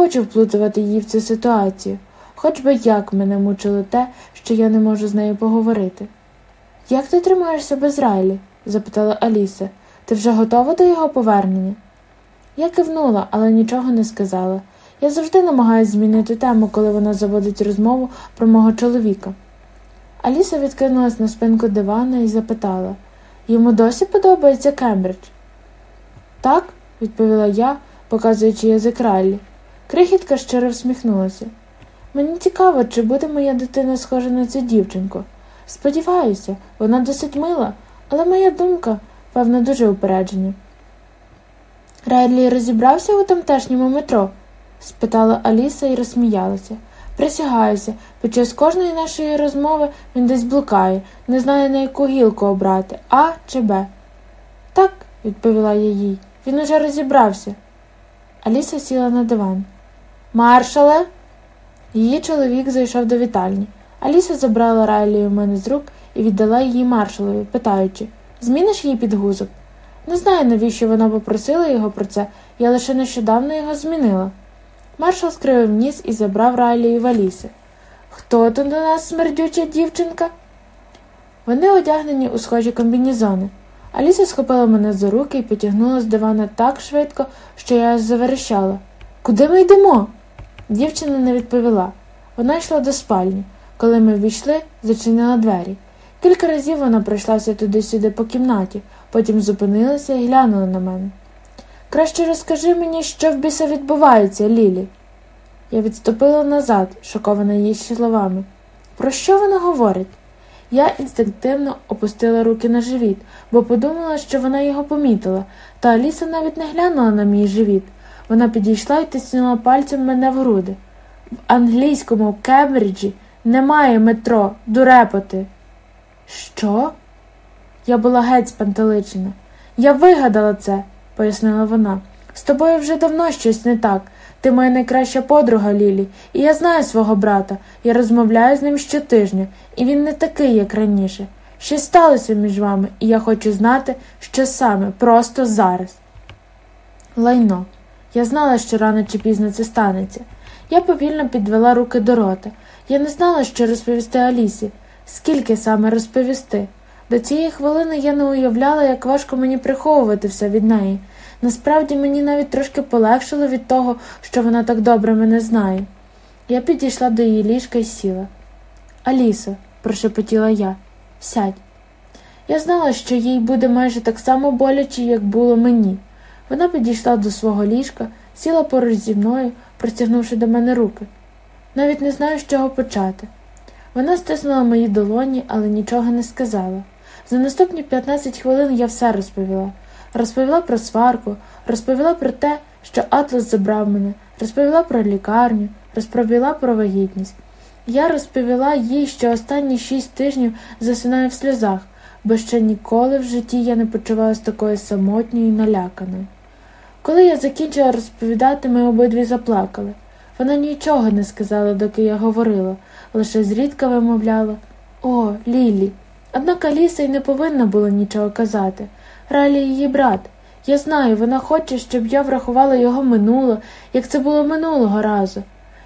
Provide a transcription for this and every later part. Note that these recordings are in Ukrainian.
хочу вплутувати її в цю ситуацію, хоч би як мене мучило те, що я не можу з нею поговорити. Як ти тримаєшся без Райлі? запитала Аліса. Ти вже готова до його повернення? Я кивнула, але нічого не сказала. Я завжди намагаюся змінити тему, коли вона заводить розмову про мого чоловіка. Аліса відкинулась на спинку дивана і запитала йому досі подобається Кембридж? Так, відповіла я, показуючи язик Райлі. Крихітка щиро всміхнулася. Мені цікаво, чи буде моя дитина схожа на цю дівчинку. Сподіваюся, вона досить мила, але моя думка, певно, дуже упереджена. Райлі розібрався у тамтешньому метро? спитала Аліса і розсміялася. Присягаюся, під час кожної нашої розмови він десь блукає, не знає, на яку гілку обрати А чи Б. Так, відповіла я їй, він уже розібрався. Аліса сіла на диван. Маршале. Її чоловік зайшов до вітальні. Аліса забрала Райлі у мене з рук і віддала її маршалові, питаючи Зміниш її підгузок? Не знаю, навіщо вона попросила його про це, я лише нещодавно його змінила. Маршал скривив ніс і забрав Райлі і валіси. Хто тут у нас смердюча дівчинка? Вони одягнені у схожі комбінізони. Аліса схопила мене за руки і потягнула з дивана так швидко, що я заверещала. Куди ми йдемо? Дівчина не відповіла. Вона йшла до спальні. Коли ми ввійшли, зачинила двері. Кілька разів вона пройшлася туди-сюди по кімнаті, потім зупинилася і глянула на мене. Краще розкажи мені, що в біса відбувається, Лілі. Я відступила назад, шокована її словами. Про що вона говорить? Я інстинктивно опустила руки на живіт, бо подумала, що вона його помітила, та Аліса навіть не глянула на мій живіт. Вона підійшла і тиснула пальцем мене в груди. В англійському Кембриджі немає метро, дурепоти. Що? Я була геть спантеличена. Я вигадала це, пояснила вона. З тобою вже давно щось не так. Ти моя найкраща подруга Лілі, і я знаю свого брата. Я розмовляю з ним щотижня, і він не такий, як раніше. Щось сталося між вами, і я хочу знати, що саме, просто зараз. Лайно. Я знала, що рано чи пізно це станеться. Я повільно підвела руки до рота. Я не знала, що розповісти Алісі, скільки саме розповісти. До цієї хвилини я не уявляла, як важко мені приховувати все від неї. Насправді мені навіть трошки полегшило від того, що вона так добре мене знає. Я підійшла до її ліжка і сіла. Алісо, прошепотіла я, сядь. Я знала, що їй буде майже так само боляче, як було мені. Вона підійшла до свого ліжка, сіла поруч зі мною, простягнувши до мене руки. Навіть не знаю, з чого почати. Вона стиснула мої долоні, але нічого не сказала. За наступні 15 хвилин я все розповіла. Розповіла про сварку, розповіла про те, що Атлас забрав мене, розповіла про лікарню, розповіла про вагітність. Я розповіла їй, що останні шість тижнів засинаю в сльозах, бо ще ніколи в житті я не почувалася такою самотньою і наляканою. Коли я закінчила розповідати, ми обидві заплакали. Вона нічого не сказала, доки я говорила, лише зрідка вимовляла О, Лілі. Однак Аліса й не повинна була нічого казати. Ралі її брат. Я знаю, вона хоче, щоб я врахувала його минуле, як це було минулого разу.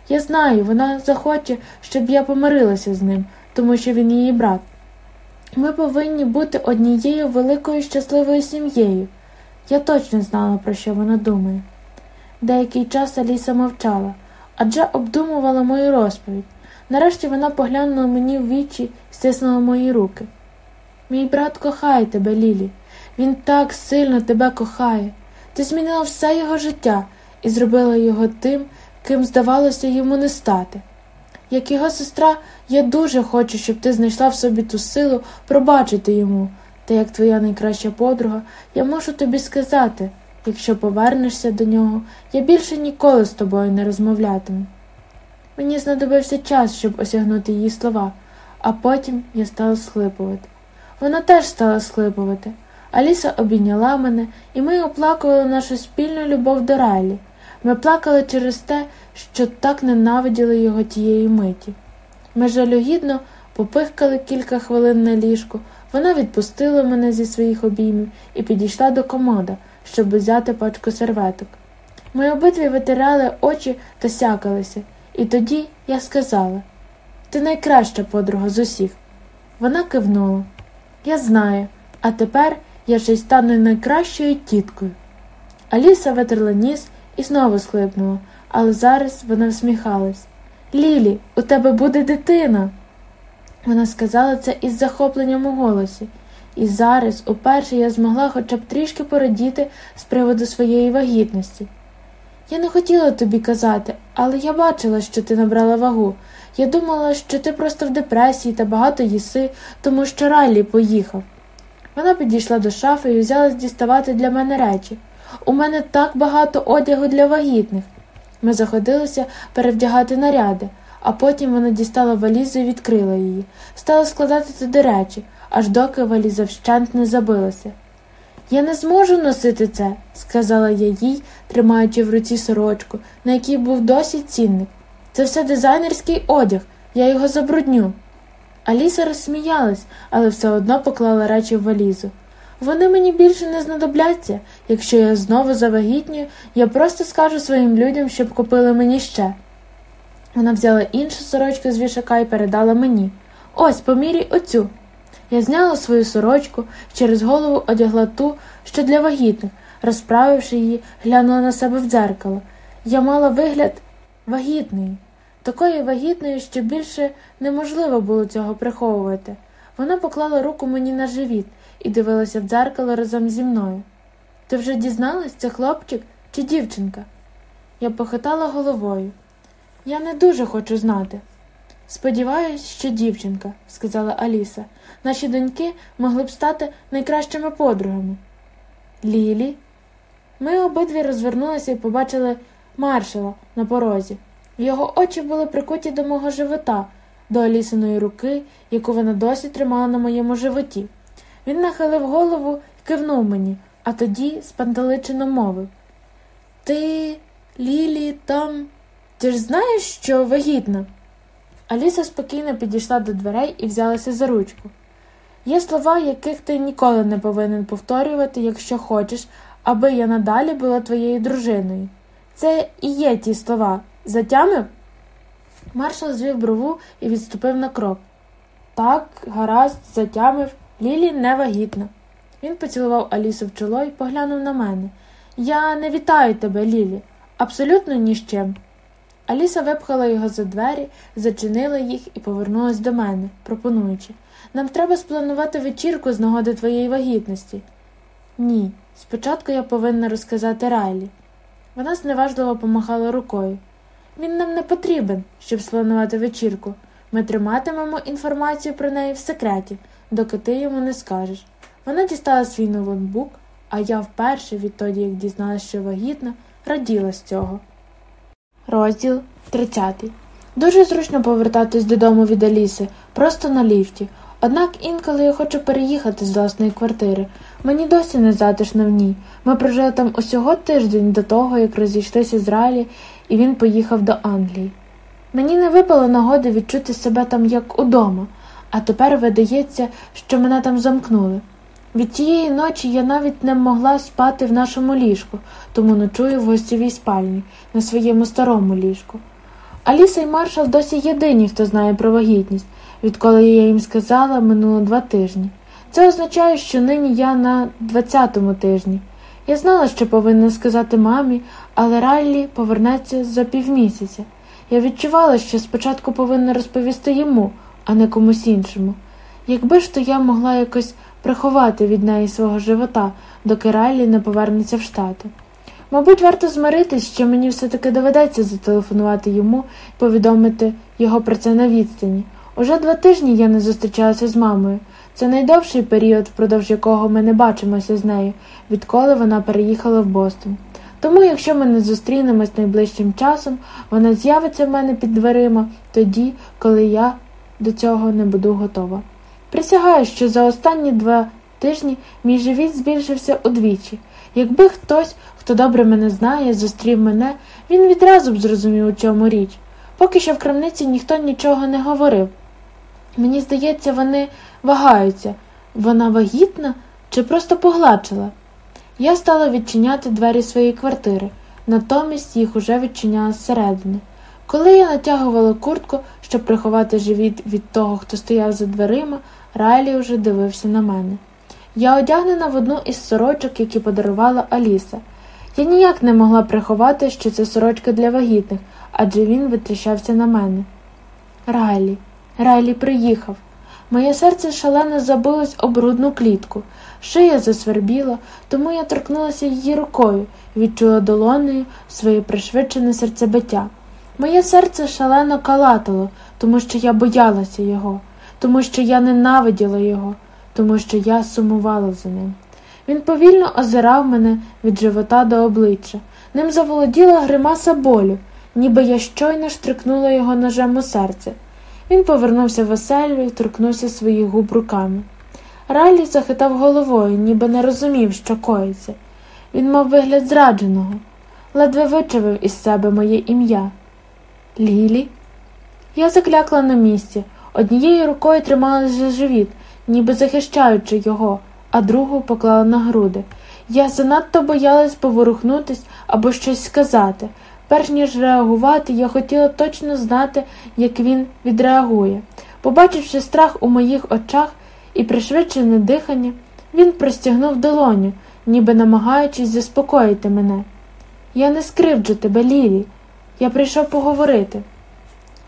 Я знаю, вона захоче, щоб я помирилася з ним, тому що він її брат. Ми повинні бути однією великою щасливою сім'єю. Я точно знала, про що вона думає. Деякий час Аліса мовчала, адже обдумувала мою розповідь. Нарешті вона поглянула мені в вічі стиснула мої руки. Мій брат кохає тебе, Лілі. Він так сильно тебе кохає. Ти змінила все його життя і зробила його тим, ким, здавалося, йому не стати. Як його сестра, я дуже хочу, щоб ти знайшла в собі ту силу пробачити йому, та як твоя найкраща подруга, я можу тобі сказати якщо повернешся до нього, я більше ніколи з тобою не розмовлятиму. Мені знадобився час, щоб осягнути її слова, а потім я стала схлипувати. Вона теж стала схлипувати. Аліса обійняла мене, і ми оплакували нашу спільну любов до Райлі. Ми плакали через те, що так ненавиділи його тієї миті. Ми жалюгідно попихкали кілька хвилин на ліжку, вона відпустила мене зі своїх обіймів і підійшла до комода, щоб взяти пачку серветок. Ми обидві витирали очі та сякалися, і тоді я сказала ти найкраща подруга з усіх. Вона кивнула. Я знаю, а тепер я ще й стану найкращою тіткою. Аліса витерла ніс і знову схлипнула, але зараз вона всміхалась. Лілі, у тебе буде дитина. Вона сказала це із захопленням у голосі, і зараз уперше я змогла хоча б трішки порадіти з приводу своєї вагітності. Я не хотіла тобі казати, але я бачила, що ти набрала вагу. Я думала, що ти просто в депресії та багато їси, тому що Райлі поїхав. Вона підійшла до шафи і взялась діставати для мене речі. У мене так багато одягу для вагітних. Ми заходилися перевдягати наряди, а потім вона дістала валізу і відкрила її, стала складати туди речі, аж доки валіза вщент не забилася. Я не зможу носити це, сказала я їй, тримаючи в руці сорочку, на якій був досі цінник. Це все дизайнерський одяг, я його забрудню. Аліса розсміялась, але все одно поклала речі в валізу. Вони мені більше не знадобляться. Якщо я знову завагітнюю, я просто скажу своїм людям, щоб купили мені ще. Вона взяла іншу сорочку з вішака і передала мені. Ось, поміряй оцю. Я зняла свою сорочку, через голову одягла ту, що для вагітних, розправивши її, глянула на себе в дзеркало. Я мала вигляд вагітної, такої вагітної, що більше неможливо було цього приховувати. Вона поклала руку мені на живіт і дивилася в дзеркало разом зі мною. Ти вже дізналась, це хлопчик чи дівчинка? Я похитала головою. Я не дуже хочу знати. Сподіваюсь, що дівчинка, сказала Аліса. Наші доньки могли б стати найкращими подругами. Лілі. Ми обидві розвернулися і побачили маршала на порозі. Його очі були прикуті до мого живота, до Алісиної руки, яку вона досі тримала на моєму животі. Він нахилив голову і кивнув мені, а тоді спантеличено мовив Ти, Лілі, там. Ти ж знаєш, що вагітна? Аліса спокійно підійшла до дверей і взялася за ручку. Є слова, яких ти ніколи не повинен повторювати, якщо хочеш, аби я надалі була твоєю дружиною. Це і є ті слова. Затямив? Маршал звів брову і відступив на крок. Так, гаразд, затямив, Лілі не вагітна. Він поцілував Алісу в чоло і поглянув на мене. Я не вітаю тебе, Лілі, абсолютно ні з чим. Аліса випхала його за двері, зачинила їх і повернулась до мене, пропонуючи нам треба спланувати вечірку з нагоди твоєї вагітності. Ні, спочатку я повинна розказати Райлі. Вона зневажливо помахала рукою. Він нам не потрібен, щоб спланувати вечірку. Ми триматимемо інформацію про неї в секреті, доки ти йому не скажеш. Вона дістала свій ноутбук, а я вперше, відтоді, як дізналася, що вагітна, раділа з цього. Розділ 30 Дуже зручно повертатись додому від Аліси, просто на ліфті. Однак інколи я хочу переїхати з власної квартири. Мені досі не затишно в ній. Ми прожили там усього тиждень до того, як розійшлися з Райлі, і він поїхав до Англії. Мені не випало нагоди відчути себе там як удома, а тепер видається, що мене там замкнули. Від тієї ночі я навіть не могла спати в нашому ліжку, тому ночую в гостєвій спальні, на своєму старому ліжку. Аліса і маршал досі єдині, хто знає про вагітність. Відколи я їм сказала, минуло два тижні. Це означає, що нині я на двадцятому тижні. Я знала, що повинна сказати мамі, але Раллі повернеться за півмісяця. Я відчувала, що спочатку повинна розповісти йому, а не комусь іншому. Якби ж то я могла якось приховати від неї свого живота, доки Райлі не повернеться в штати. Мабуть, варто змиритись, що мені все-таки доведеться зателефонувати йому повідомити його про це на відстані. Уже два тижні я не зустрічалася з мамою. Це найдовший період, впродовж якого ми не бачимося з нею, відколи вона переїхала в Бостон. Тому, якщо ми не зустрінемось найближчим часом, вона з'явиться в мене під дверима тоді, коли я до цього не буду готова. Присягаю, що за останні два тижні мій живіт збільшився удвічі. Якби хтось, хто добре мене знає, зустрів мене, він відразу б зрозумів, у чому річ. Поки що в крамниці ніхто нічого не говорив. Мені здається, вони вагаються вона вагітна чи просто погладшила. Я стала відчиняти двері своєї квартири. натомість їх уже відчиняла зсередини. Коли я натягувала куртку, щоб приховати живіт від того, хто стояв за дверима, Райлі вже дивився на мене. Я одягнена в одну із сорочок, які подарувала Аліса. Я ніяк не могла приховати, що це сорочка для вагітних, адже він витріщався на мене. Райлі, Райлі приїхав. Моє серце шалено забилось об брудну клітку. Шия засвербіла, тому я торкнулася її рукою відчула долонею своє пришвидшене серцебиття. Моє серце шалено калатало, тому що я боялася його, тому що я ненавиділа його, тому що я сумувала за ним. Він повільно озирав мене від живота до обличчя. Ним заволоділа гримаса болю, ніби я щойно штрикнула його ножем у серце. Він повернувся весело і торкнувся своїх губ руками. Райлі захитав головою, ніби не розумів, що коїться. Він мав вигляд зрадженого, ледве вичавив із себе моє ім'я. Лілі? Я заклякла на місці, однією рукою трималась за живіт, ніби захищаючи його, а другу поклала на груди. Я занадто боялась поворухнутись або щось сказати. Перш ніж реагувати, я хотіла точно знати, як він відреагує. Побачивши страх у моїх очах і пришвидшене дихання, він простягнув долоню, ніби намагаючись заспокоїти мене. Я не скривджу тебе, Лілі. Я прийшов поговорити.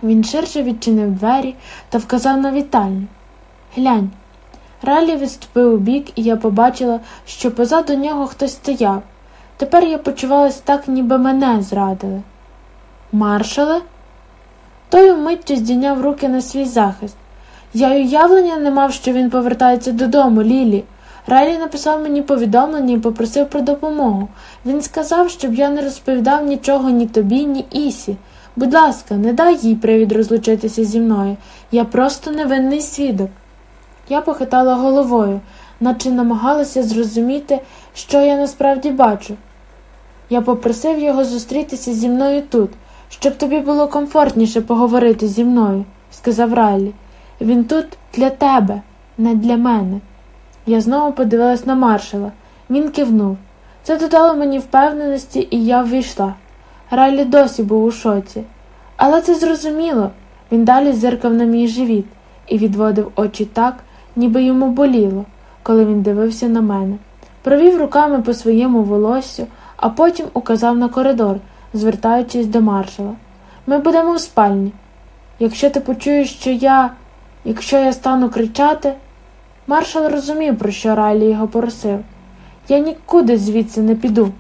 Він ширше відчинив двері та вказав на вітальню. Глянь. Ралі відступив у бік, і я побачила, що позаду нього хтось стояв. Тепер я почувалась так, ніби мене зрадили. Маршале? Той умиттю здійняв руки на свій захист. Я й уявлення не мав, що він повертається додому, Лілі. Райлі написав мені повідомлення і попросив про допомогу. Він сказав, щоб я не розповідав нічого ні тобі, ні Ісі. Будь ласка, не дай їй привід розлучитися зі мною. Я просто невинний свідок. Я похитала головою, наче намагалася зрозуміти, що я насправді бачу. Я попросив його зустрітися зі мною тут, щоб тобі було комфортніше поговорити зі мною, сказав Райлі. Він тут для тебе, не для мене. Я знову подивилась на маршала. Він кивнув. Це додало мені впевненості, і я ввійшла. Райлі досі був у шоці. Але це зрозуміло. Він далі зиркав на мій живіт і відводив очі так, ніби йому боліло, коли він дивився на мене. Провів руками по своєму волоссю, а потім указав на коридор, звертаючись до маршала. Ми будемо в спальні. Якщо ти почуєш, що я, якщо я стану кричати. Маршал розумів, про що Райлі його просив. Я нікуди звідси не піду.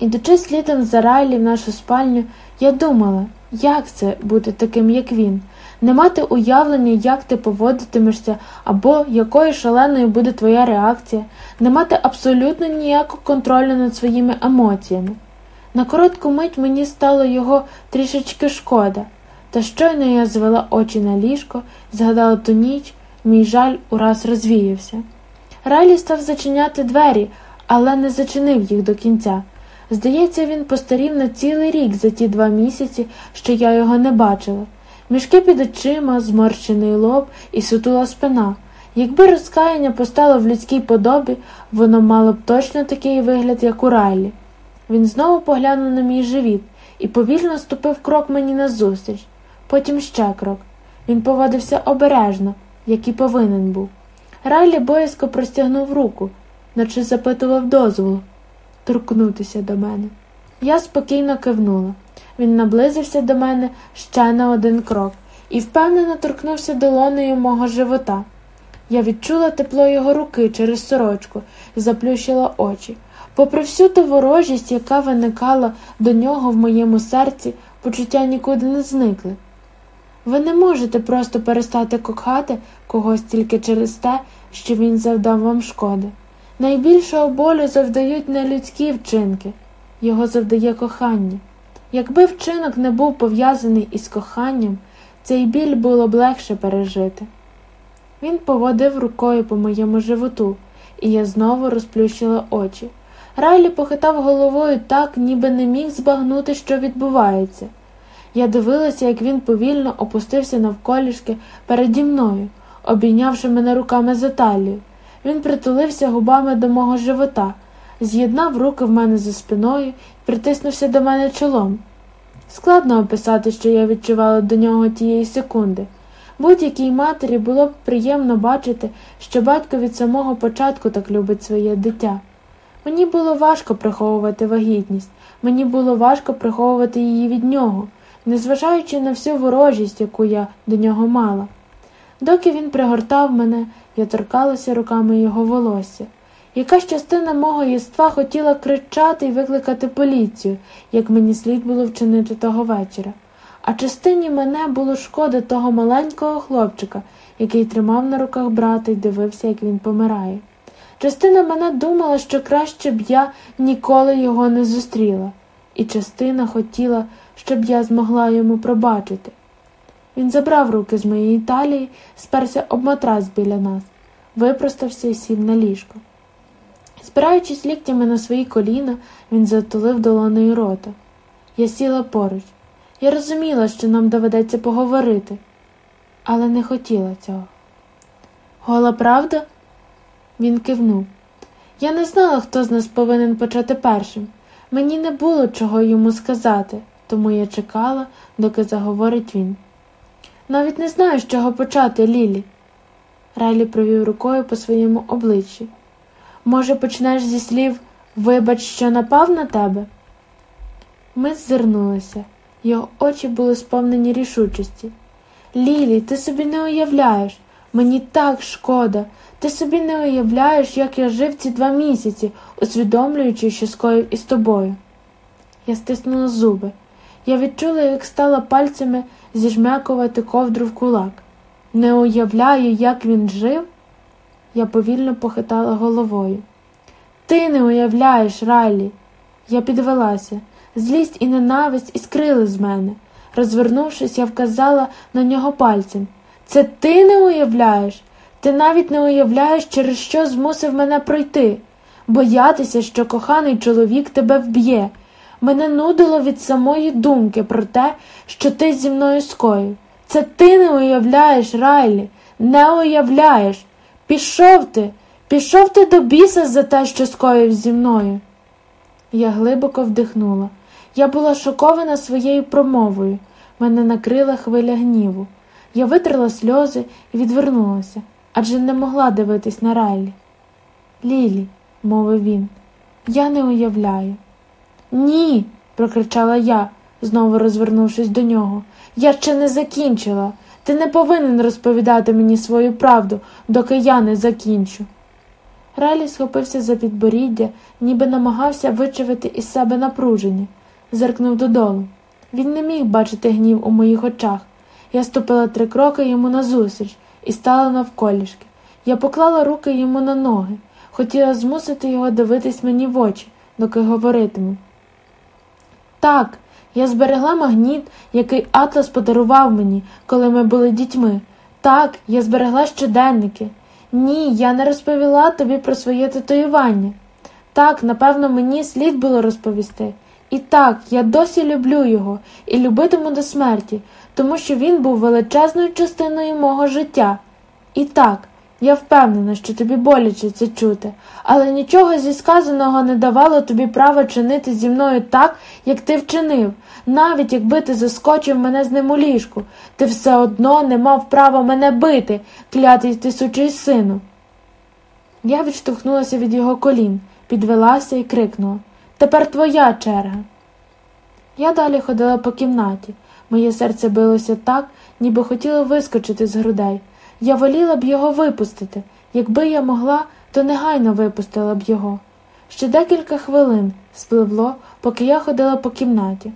Ідучи слідом за Райлі в нашу спальню, я думала, як це бути таким, як він, не мати уявлення, як ти поводитимешся, або якою шаленою буде твоя реакція, не мати абсолютно ніякого контролю над своїми емоціями. На коротку мить мені стало його трішечки шкода, та щойно я звела очі на ліжко, згадала ту ніч, мій жаль ураз розвіявся. Райлі став зачиняти двері, але не зачинив їх до кінця. Здається, він постарів на цілий рік за ті два місяці, що я його не бачила. Мішки під очима, зморщений лоб і сутула спина. Якби розкаяння постало в людській подобі, воно мало б точно такий вигляд, як у Райлі. Він знову поглянув на мій живіт і повільно ступив крок мені назустріч, потім ще крок. Він поводився обережно, як і повинен був. Райлі боязко простягнув руку, наче запитував дозволу торкнутися до мене. Я спокійно кивнула. Він наблизився до мене ще на один крок і впевнено торкнувся долонею мого живота. Я відчула тепло його руки через сорочку і заплющила очі. Попри всю ту ворожість, яка виникала до нього в моєму серці, почуття нікуди не зникли. Ви не можете просто перестати кохати когось тільки через те, що він завдав вам шкоди. Найбільшого болю завдають не людські вчинки, його завдає кохання. Якби вчинок не був пов'язаний із коханням, цей біль було б легше пережити. Він поводив рукою по моєму животу, і я знову розплющила очі. Райлі похитав головою так, ніби не міг збагнути, що відбувається. Я дивилася, як він повільно опустився навколішки переді мною, обійнявши мене руками за талію. Він притулився губами до мого живота. з'єднав руки в мене за спиною і притиснувся до мене чолом. Складно описати, що я відчувала до нього тієї секунди. Будь-якій матері було б приємно бачити, що батько від самого початку так любить своє дитя. Мені було важко приховувати вагітність, мені було важко приховувати її від нього, незважаючи на всю ворожість, яку я до нього мала. Доки він пригортав мене, я торкалася руками його волосся. Якась частина мого єства хотіла кричати і викликати поліцію, як мені слід було вчинити того вечора. А частині мене було шкода того маленького хлопчика, який тримав на руках брата і дивився, як він помирає. Частина мене думала, що краще б я ніколи його не зустріла, і частина хотіла, щоб я змогла йому пробачити. Він забрав руки з моєї талії, сперся об матрас біля нас, випростався і сів на ліжко. Спираючись ліктями на свої коліна, він затулив долонею рота. Я сіла поруч. Я розуміла, що нам доведеться поговорити, але не хотіла цього. Гола правда? Він кивнув. Я не знала, хто з нас повинен почати першим. Мені не було чого йому сказати, тому я чекала, доки заговорить він. Навіть не знаю, з чого почати, Лілі. Райлі провів рукою по своєму обличчі. Може, почнеш зі слів Вибач, що напав на тебе? Ми ззирнулися. Його очі були сповнені рішучості. Лілі, ти собі не уявляєш. Мені так шкода. Ти собі не уявляєш, як я жив ці два місяці, усвідомлюючи, що скоїв із тобою. Я стиснула зуби. Я відчула, як стала пальцями зіжмякувати ковдру в кулак. Не уявляю, як він жив. Я повільно похитала головою. Ти не уявляєш, Райлі. Я підвелася. Злість і ненависть іскрили з мене. Розвернувшись, я вказала на нього пальцем. Це ти не уявляєш? Ти навіть не уявляєш, через що змусив мене пройти, боятися, що коханий чоловік тебе вб'є. Мене нудило від самої думки про те, що ти зі мною скоїв. Це ти не уявляєш, Райлі, не уявляєш. Пішов ти, пішов ти до біса за те, що скоїв зі мною. Я глибоко вдихнула. Я була шокована своєю промовою. Мене накрила хвиля гніву. Я витерла сльози і відвернулася, адже не могла дивитись на Райлі. Лілі, мовив він, я не уявляю. Ні, прокричала я, знову розвернувшись до нього. Я ще не закінчила. Ти не повинен розповідати мені свою правду, доки я не закінчу. Райлі схопився за підборіддя, ніби намагався вичавити із себе напруження, зеркнув додолу. Він не міг бачити гнів у моїх очах. Я ступила три кроки йому назустріч і стала навколішки. Я поклала руки йому на ноги, хотіла змусити його дивитись мені в очі, доки говоритиму. Так, я зберегла магніт, який Атлас подарував мені, коли ми були дітьми. Так, я зберегла щоденники. Ні, я не розповіла тобі про своє татуювання. Так, напевно, мені слід було розповісти. І так, я досі люблю його і любитиму до смерті, тому що він був величезною частиною мого життя. І так, я впевнена, що тобі боляче це чути, але нічого зі сказаного не давало тобі права чинити зі мною так, як ти вчинив. Навіть якби ти заскочив мене з ним у ліжку, ти все одно не мав права мене бити, клятий ти сучий сину. Я відштовхнулася від його колін, підвелася і крикнула Тепер твоя черга. Я далі ходила по кімнаті. Моє серце билося так, ніби хотіло вискочити з грудей. Я воліла б його випустити. Якби я могла, то негайно випустила б його. Ще декілька хвилин спливло, поки я ходила по кімнаті.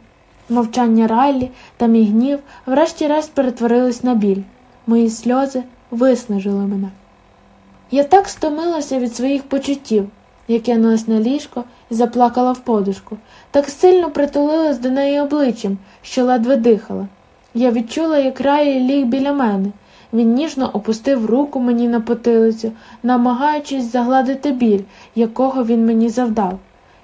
Мовчання Райлі та мій гнів врешті-решт перетворились на біль. Мої сльози виснажили мене. Я так стомилася від своїх почуттів, як кинулась на ліжко і заплакала в подушку, так сильно притулилась до неї обличчям, що ледве дихала. Я відчула, як Райлі ліг біля мене. Він ніжно опустив руку мені на потилицю, намагаючись загладити біль, якого він мені завдав.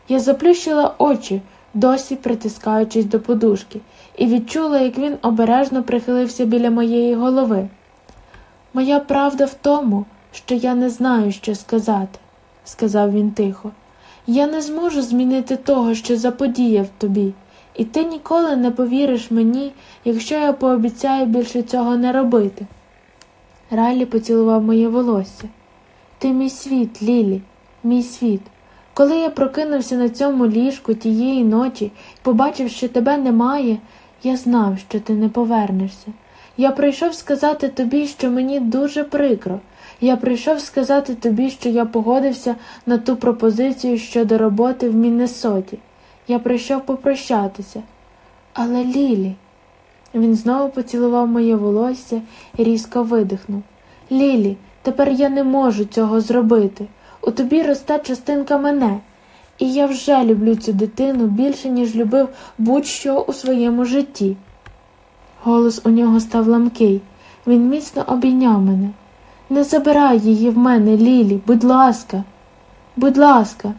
Я заплющила очі, досі притискаючись до подушки, і відчула, як він обережно прихилився біля моєї голови. Моя правда в тому, що я не знаю, що сказати, сказав він тихо. Я не зможу змінити того, що заподіяв тобі, і ти ніколи не повіриш мені, якщо я пообіцяю більше цього не робити. Райлі поцілував моє волосся. Ти мій світ, Лілі, мій світ. Коли я прокинувся на цьому ліжку тієї ночі і побачив, що тебе немає, я знав, що ти не повернешся. Я прийшов сказати тобі, що мені дуже прикро. Я прийшов сказати тобі, що я погодився на ту пропозицію щодо роботи в Міннесоті. Я прийшов попрощатися. Але Лілі. Він знову поцілував моє волосся і різко видихнув. Лілі, тепер я не можу цього зробити. У тобі росте частинка мене, і я вже люблю цю дитину більше, ніж любив будь-що у своєму житті. Голос у нього став ламкий. Він міцно обійняв мене. Не забирай її в мене, Лілі, будь ласка, будь ласка.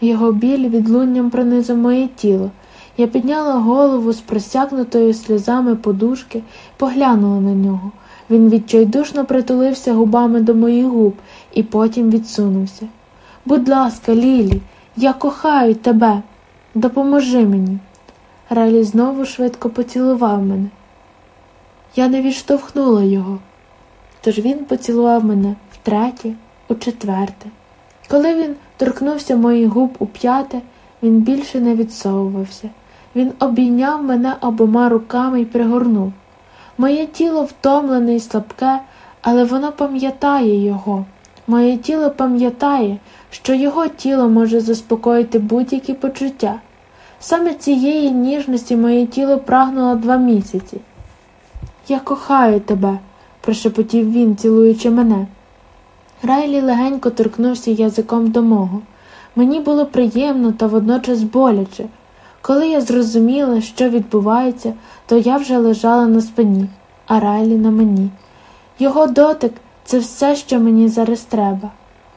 Його біль відлунням пронизав моє тіло. Я підняла голову з просякнутою сльозами подушки, поглянула на нього. Він відчайдушно притулився губами до моїх губ і потім відсунувся. Будь ласка, Лілі, я кохаю тебе. Допоможи мені. Райлі знову швидко поцілував мене. Я не відштовхнула його. Тож він поцілував мене втретє, у четверте. Коли він торкнувся моїх губ у п'яте, він більше не відсовувався. Він обійняв мене обома руками і пригорнув. Моє тіло втомлене і слабке, але воно пам'ятає його. Моє тіло пам'ятає, що його тіло може заспокоїти будь-які почуття. Саме цієї ніжності моє тіло прагнуло два місяці. Я кохаю тебе, прошепотів він, цілуючи мене. Райлі легенько торкнувся язиком до мого. Мені було приємно та водночас боляче. Коли я зрозуміла, що відбувається, то я вже лежала на спині, а Райлі на мені. Його дотик це все, що мені зараз треба,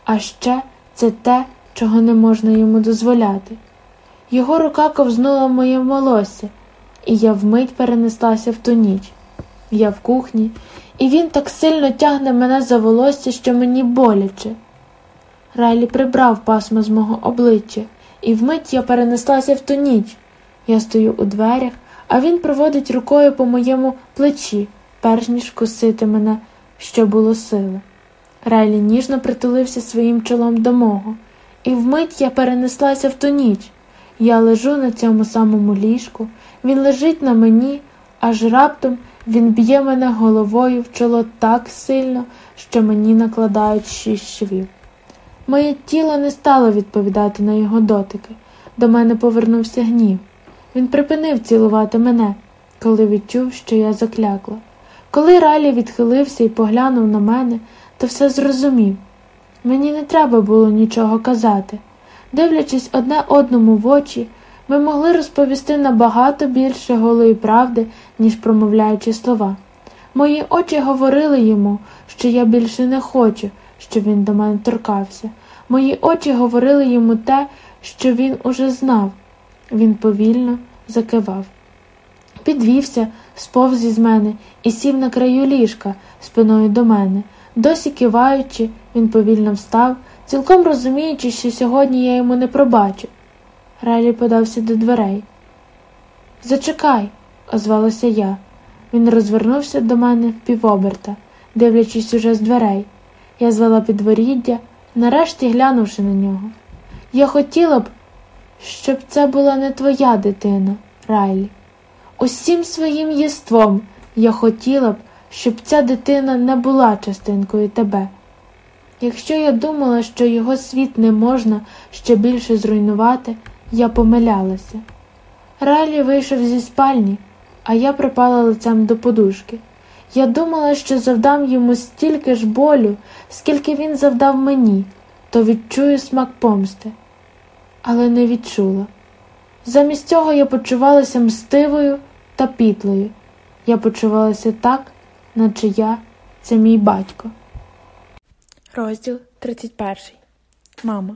а ще це те, чого не можна йому дозволяти. Його рука ковзнула в моє волосся, і я вмить перенеслася в ту ніч. Я в кухні, і він так сильно тягне мене за волосся, що мені боляче. Райлі прибрав пасмо з мого обличчя, і вмить я перенеслася в ту ніч. Я стою у дверях, а він проводить рукою по моєму плечі, перш ніж кусити мене, що було сили. Райлі ніжно притулився своїм чолом до мого, і вмить я перенеслася в ту ніч. Я лежу на цьому самому ліжку, він лежить на мені, аж раптом він б'є мене головою в чоло так сильно, що мені накладають шість швів. Моє тіло не стало відповідати на його дотики. До мене повернувся гнів. Він припинив цілувати мене, коли відчув, що я заклякла. Коли Ралі відхилився і поглянув на мене, то все зрозумів. Мені не треба було нічого казати. Дивлячись одне одному в очі, ми могли розповісти набагато більше голої правди, ніж промовляючи слова. Мої очі говорили йому, що я більше не хочу, щоб він до мене торкався. Мої очі говорили йому те, що він уже знав. Він повільно закивав. Підвівся, сповз із мене і сів на краю ліжка спиною до мене. Досі киваючи, він повільно встав, цілком розуміючи, що сьогодні я йому не пробачу. Райлі подався до дверей. Зачекай, озвалася я. Він розвернувся до мене в півоберта, дивлячись уже з дверей. Я звела підворіддя, нарешті глянувши на нього. Я хотіла б, щоб це була не твоя дитина, Райлі. Усім своїм єством я хотіла б, щоб ця дитина не була частинкою тебе. Якщо я думала, що його світ не можна ще більше зруйнувати, я помилялася. Райлі вийшов зі спальні, а я припала лицем до подушки. Я думала, що завдам йому стільки ж болю, скільки він завдав мені, то відчую смак помсти, але не відчула. Замість цього я почувалася мстивою та пітлою. Я почувалася так, наче я це мій батько. Розділ 31 Мама,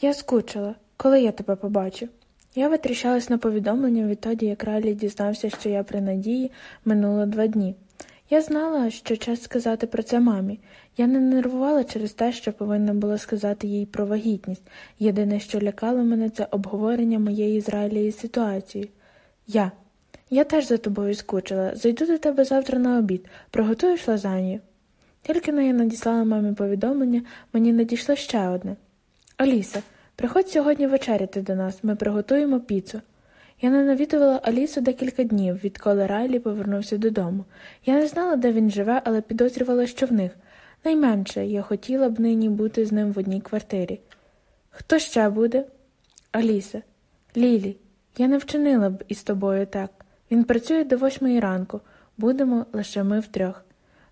я скучила, коли я тебе побачу. Я витріщалась на повідомлення відтоді, як Райлі дізнався, що я при надії минуло два дні. Я знала, що час сказати про це мамі. Я не нервувала через те, що повинна була сказати їй про вагітність. Єдине, що лякало мене, це обговорення моєї Ізраїлії ситуації. Я. Я теж за тобою скучила. Зайду до тебе завтра на обід. Приготуєш лазанью? Тільки но я надіслала мамі повідомлення, мені надійшло ще одне. Аліса, приходь сьогодні вечеряти до нас, ми приготуємо піцу. Я не навідувала Алісу декілька днів, відколи Райлі повернувся додому. Я не знала, де він живе, але підозрювала, що в них. Найменше я хотіла б нині бути з ним в одній квартирі. Хто ще буде? Аліса. Лілі, я не вчинила б із тобою так. Він працює до восьмої ранку. Будемо лише ми втрьох.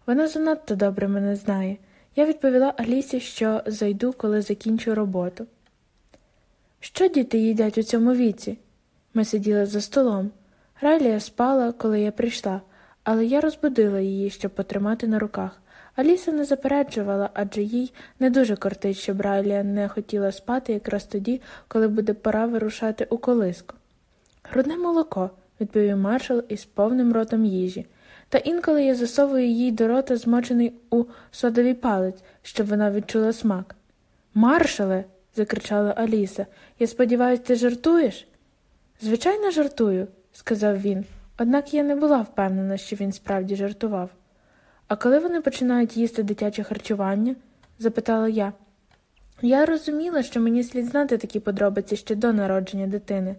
Вона занадто добре мене знає. Я відповіла Алісі, що зайду, коли закінчу роботу. Що діти їдять у цьому віці? Ми сиділи за столом. Райлія спала, коли я прийшла, але я розбудила її, щоб потримати на руках. Аліса не заперечувала, адже їй не дуже кортить, щоб Райлія не хотіла спати якраз тоді, коли буде пора вирушати у колиску. Грудне молоко, відповів маршал із повним ротом їжі. Та інколи я засовую їй до рота змочений у содовий палець, щоб вона відчула смак. Маршале. закричала Аліса. Я сподіваюся, ти жартуєш? Звичайно, жартую, сказав він, однак я не була впевнена, що він справді жартував. А коли вони починають їсти дитяче харчування? запитала я. Я розуміла, що мені слід знати такі подробиці ще до народження дитини.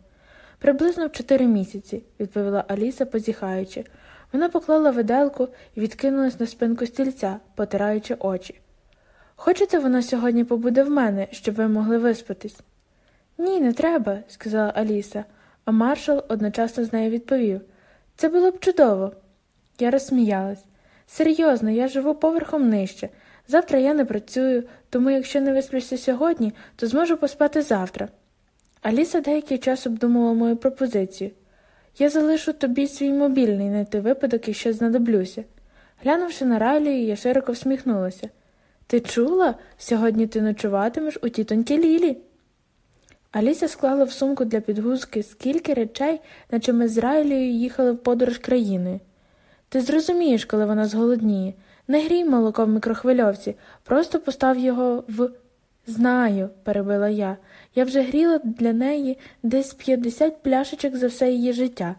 Приблизно в чотири місяці, відповіла Аліса, позіхаючи. Вона поклала виделку і відкинулась на спинку стільця, потираючи очі. Хочете, вона сьогодні побуде в мене, щоб ви могли виспатись? Ні, не треба, сказала Аліса, а маршал одночасно з нею відповів. Це було б чудово. Я розсміялась. Серйозно, я живу поверхом нижче. Завтра я не працюю, тому якщо не висплюся сьогодні, то зможу поспати завтра. Аліса деякий час обдумала мою пропозицію. Я залишу тобі свій мобільний на той випадок, якщо знадоблюся. Глянувши на Райлі, я широко всміхнулася. Ти чула? Сьогодні ти ночуватимеш у тітоньки Лілі. Аліся склала в сумку для підгузки скільки речей, наче ми з Райлією їхали в подорож країною. Ти зрозумієш, коли вона зголодніє. Не грій молоко в мікрохвильовці, просто постав його в. Знаю, перебила я. Я вже гріла для неї десь 50 пляшечок за все її життя.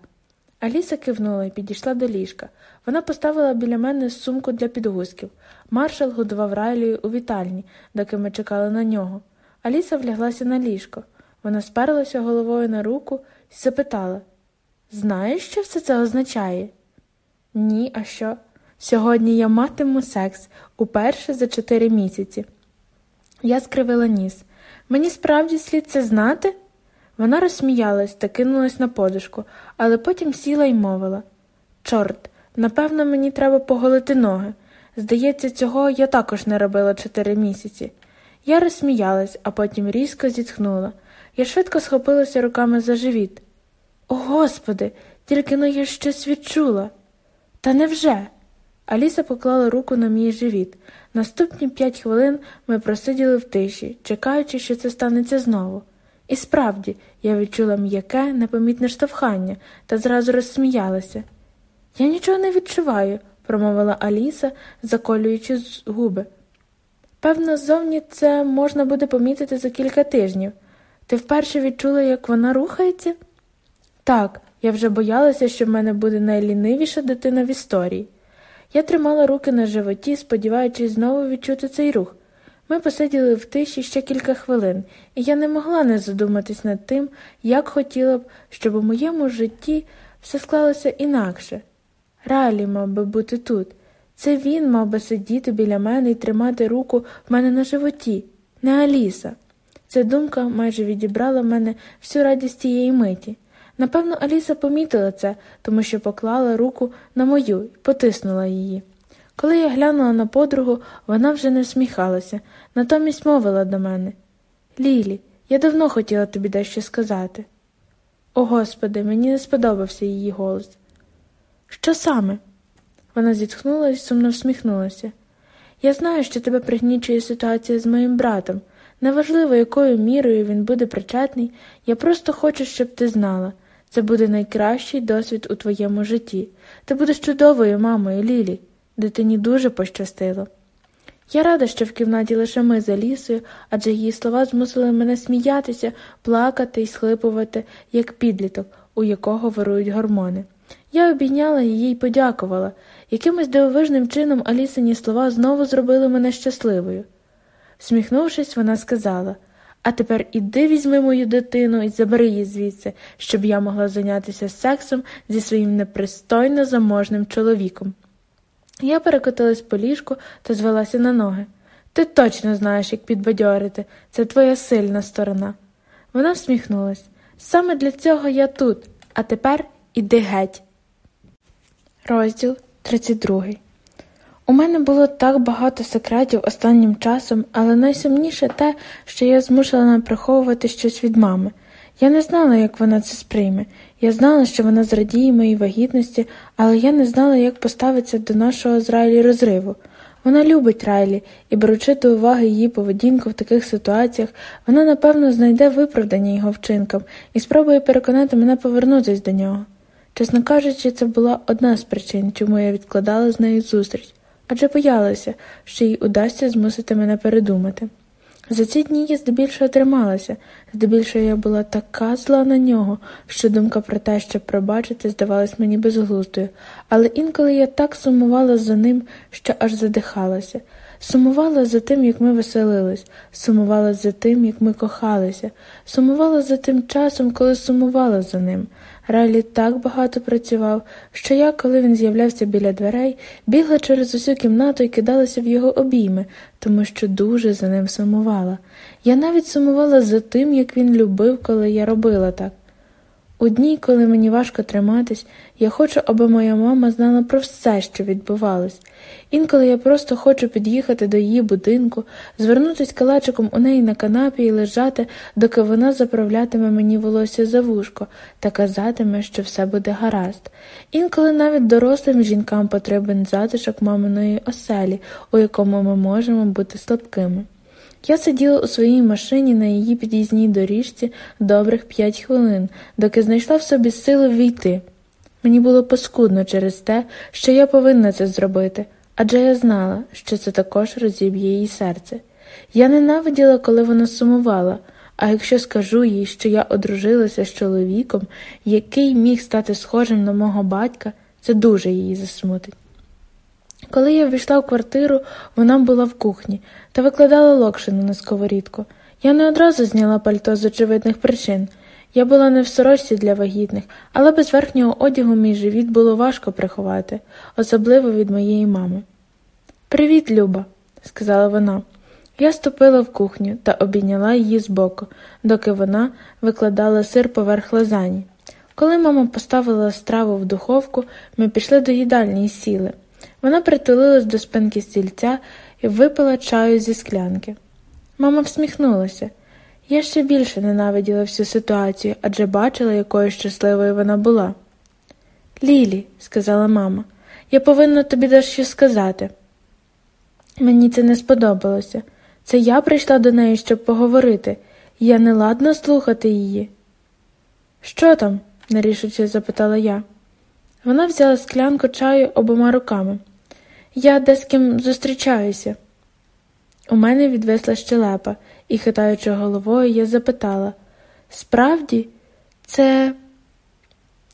Аліса кивнула і підійшла до ліжка. Вона поставила біля мене сумку для підгузків. Маршал годував Райлію у вітальні, доки ми чекали на нього. Аліса вляглася на ліжко. Вона сперлася головою на руку і запитала Знаєш, що все це означає? Ні, а що? Сьогодні я матиму секс уперше за чотири місяці. Я скривила ніс. Мені справді слід це знати? Вона розсміялась та кинулась на подушку, але потім сіла й мовила Чорт, напевно, мені треба поголити ноги. Здається, цього я також не робила чотири місяці. Я розсміялась, а потім різко зітхнула. Я швидко схопилася руками за живіт. О, Господи, тільки но я щось відчула. Та невже? Аліса поклала руку на мій живіт. Наступні п'ять хвилин ми просиділи в тиші, чекаючи, що це станеться знову. І справді, я відчула м'яке, непомітне штовхання та зразу розсміялася. Я нічого не відчуваю, промовила Аліса, заколюючи губи. Певно, ззовні це можна буде помітити за кілька тижнів. Ти вперше відчула, як вона рухається? Так, я вже боялася, що в мене буде найлінивіша дитина в історії. Я тримала руки на животі, сподіваючись знову відчути цей рух. Ми посиділи в тиші ще кілька хвилин, і я не могла не задуматись над тим, як хотіла б, щоб у моєму житті все склалося інакше. Ралі мав би бути тут. Це він мав би сидіти біля мене і тримати руку в мене на животі, не Аліса. Ця думка майже відібрала в мене всю радість тієї миті. Напевно, Аліса помітила це, тому що поклала руку на мою і потиснула її. Коли я глянула на подругу, вона вже не всміхалася, натомість мовила до мене Лілі, я давно хотіла тобі дещо сказати. О Господи, мені не сподобався її голос. Що саме? Вона зітхнула і сумно всміхнулася. Я знаю, що тебе пригнічує ситуація з моїм братом. Неважливо, якою мірою він буде причетний, я просто хочу, щоб ти знала. Це буде найкращий досвід у твоєму житті. Ти будеш чудовою мамою, Лілі. Дитині дуже пощастило. Я рада, що в кімнаті лише ми за лісою, адже її слова змусили мене сміятися, плакати і схлипувати, як підліток, у якого вирують гормони. Я обійняла її і подякувала. Якимось дивовижним чином Алісині слова знову зробили мене щасливою. Сміхнувшись, вона сказала А тепер іди візьми мою дитину і забери її звідси, щоб я могла зайнятися сексом зі своїм непристойно заможним чоловіком. Я перекотилась по ліжку та звелася на ноги. Ти точно знаєш, як підбадьорити, це твоя сильна сторона. Вона всміхнулась. Саме для цього я тут, а тепер іди геть. Розділ 32 У мене було так багато секретів останнім часом, але найсумніше те, що я змушена приховувати щось від мами. Я не знала, як вона це сприйме. Я знала, що вона зрадіє моїй вагітності, але я не знала, як поставитися до нашого з Райлі розриву. Вона любить Райлі, і, беручи до уваги її поведінку в таких ситуаціях, вона, напевно, знайде виправдання його вчинкам і спробує переконати мене повернутися до нього. Чесно кажучи, це була одна з причин, чому я відкладала з нею зустріч, адже боялася, що їй удасться змусити мене передумати. За ці дні я здебільшого трималася, здебільшого я була така зла на нього, що думка про те, щоб пробачити, здавалась мені безглуздою, але інколи я так сумувала за ним, що аж задихалася. Сумувала за тим, як ми веселились, сумувала за тим, як ми кохалися, сумувала за тим часом, коли сумувала за ним. Райлі так багато працював, що я, коли він з'являвся біля дверей, бігла через усю кімнату і кидалася в його обійми, тому що дуже за ним сумувала. Я навіть сумувала за тим, як він любив, коли я робила так. У дні, коли мені важко триматись, я хочу, аби моя мама знала про все, що відбувалось. Інколи я просто хочу під'їхати до її будинку, звернутися калачиком у неї на канапі і лежати, доки вона заправлятиме мені волосся за вушко та казатиме, що все буде гаразд. Інколи навіть дорослим жінкам потрібен затишок маминої оселі, у якому ми можемо бути слабкими. Я сиділа у своїй машині на її під'їзній доріжці добрих п'ять хвилин, доки знайшла в собі сили війти. Мені було паскудно через те, що я повинна це зробити, адже я знала, що це також розіб'є її серце. Я ненавиділа, коли вона сумувала, а якщо скажу їй, що я одружилася з чоловіком, який міг стати схожим на мого батька, це дуже її засмутить. Коли я ввійшла в квартиру, вона була в кухні та викладала локшину на сковорідку. Я не одразу зняла пальто з очевидних причин. Я була не в сорочці для вагітних, але без верхнього одягу мій живіт було важко приховати, особливо від моєї мами. Привіт, Люба, сказала вона. Я ступила в кухню та обійняла її збоку, доки вона викладала сир поверх лазані. Коли мама поставила страву в духовку, ми пішли до їдальні і сіли. Вона притулилась до спинки стільця і випила чаю зі склянки. Мама всміхнулася. Я ще більше ненавиділа всю ситуацію, адже бачила, якою щасливою вона була. Лілі, сказала мама, я повинна тобі дещо сказати. Мені це не сподобалося. Це я прийшла до неї, щоб поговорити, я не ладна слухати її. Що там? нерішуче запитала я. Вона взяла склянку чаю обома руками. Я де з ким зустрічаюся. У мене відвисла щелепа, і, хитаючи головою, я запитала Справді, це.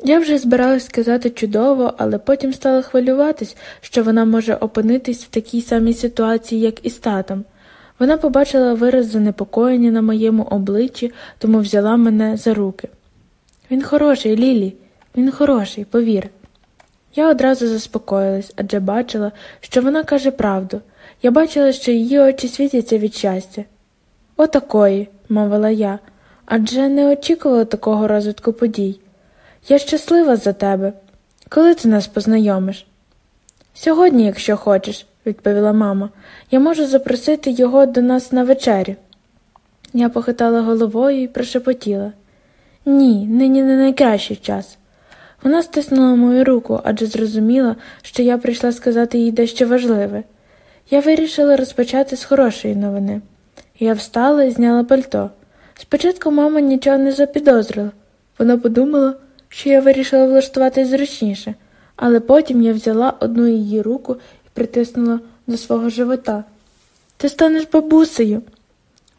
Я вже збиралась сказати чудово, але потім стала хвилюватись, що вона може опинитись в такій самій ситуації, як і з татом. Вона побачила вираз занепокоєння на моєму обличчі, тому взяла мене за руки. Він хороший, Лілі, він хороший, повір. Я одразу заспокоїлась, адже бачила, що вона каже правду. Я бачила, що її очі світяться від щастя. Отакої, мовила я, адже не очікувала такого розвитку подій. Я щаслива за тебе. Коли ти нас познайомиш? Сьогодні, якщо хочеш, відповіла мама, я можу запросити його до нас на вечерю. Я похитала головою і прошепотіла. Ні, нині не найкращий час. Вона стиснула мою руку, адже зрозуміла, що я прийшла сказати їй дещо важливе. Я вирішила розпочати з хорошої новини. Я встала і зняла пальто. Спочатку мама нічого не запідозрила. Вона подумала, що я вирішила влаштуватись зручніше, але потім я взяла одну її руку і притиснула до свого живота. Ти станеш бабусею.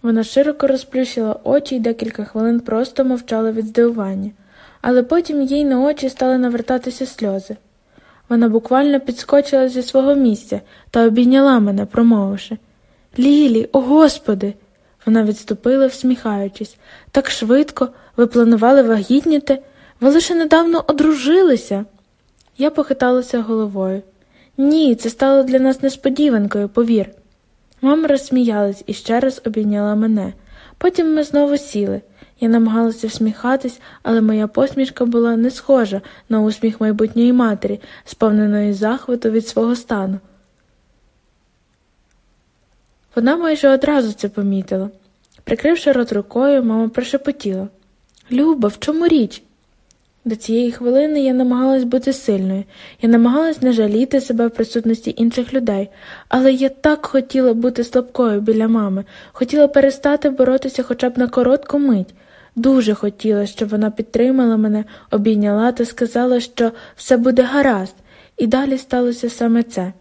Вона широко розплющила очі і декілька хвилин просто мовчала від здивування, але потім їй на очі стали навертатися сльози. Вона буквально підскочила зі свого місця та обійняла мене, промовивши Лілі, о Господи! Вона відступила, всміхаючись. Так швидко ви планували вагітніти, ви лише недавно одружилися. Я похиталася головою. Ні, це стало для нас несподіванкою, повір. Мама розсміялась і ще раз обійняла мене. Потім ми знову сіли. Я намагалася всміхатись, але моя посмішка була не схожа на усміх майбутньої матері, сповненої захвату від свого стану. Вона майже одразу це помітила. Прикривши рот рукою, мама прошепотіла Люба, в чому річ? До цієї хвилини я намагалась бути сильною, я намагалась не жаліти себе в присутності інших людей, але я так хотіла бути слабкою біля мами, хотіла перестати боротися хоча б на коротку мить. Дуже хотіла, щоб вона підтримала мене, обійняла та сказала, що все буде гаразд, і далі сталося саме це.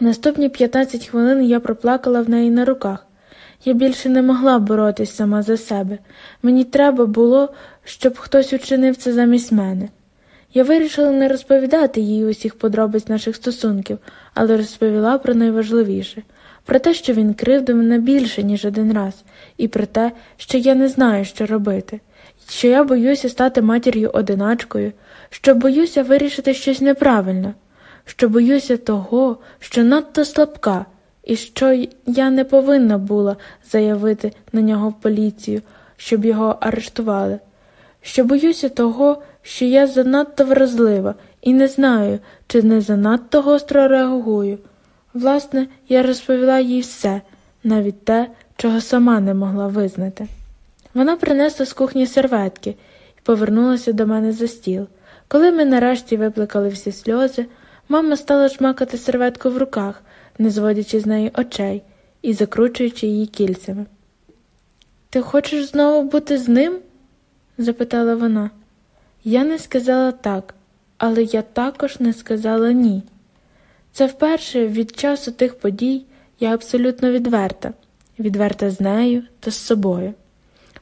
Наступні 15 хвилин я проплакала в неї на руках. Я більше не могла боротись сама за себе. Мені треба було, щоб хтось учинив це замість мене. Я вирішила не розповідати їй усіх подробиць наших стосунків, але розповіла про найважливіше про те, що він кривдив мене більше, ніж один раз, і про те, що я не знаю, що робити, що я боюся стати матір'ю одиначкою, що боюся вирішити щось неправильно, що боюся того, що надто слабка. І що я не повинна була заявити на нього в поліцію, щоб його арештували, що боюся того, що я занадто вразлива і не знаю, чи не занадто гостро реагую. Власне, я розповіла їй все, навіть те, чого сама не могла визнати. Вона принесла з кухні серветки і повернулася до мене за стіл. Коли ми нарешті випликали всі сльози, мама стала жмакати серветку в руках, не зводячи з неї очей і закручуючи її кільцями. Ти хочеш знову бути з ним? запитала вона. Я не сказала так, але я також не сказала ні. Це вперше від часу тих подій я абсолютно відверта, відверта з нею та з собою.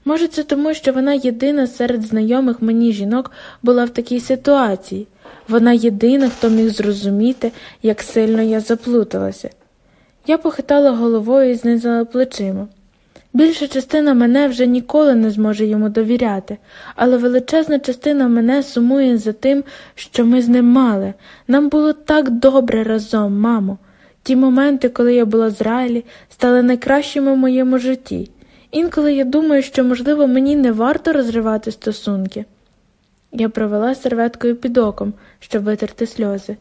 Може, це тому, що вона єдина серед знайомих мені жінок була в такій ситуації, вона єдина, хто міг зрозуміти, як сильно я заплуталася. Я похитала головою і знизила плечима. Більша частина мене вже ніколи не зможе йому довіряти, але величезна частина мене сумує за тим, що ми з ним мали. Нам було так добре разом, мамо. Ті моменти, коли я була з Райлі, стали найкращими в моєму житті. Інколи я думаю, що, можливо, мені не варто розривати стосунки. Я провела серветкою під оком, щоб витерти сльози.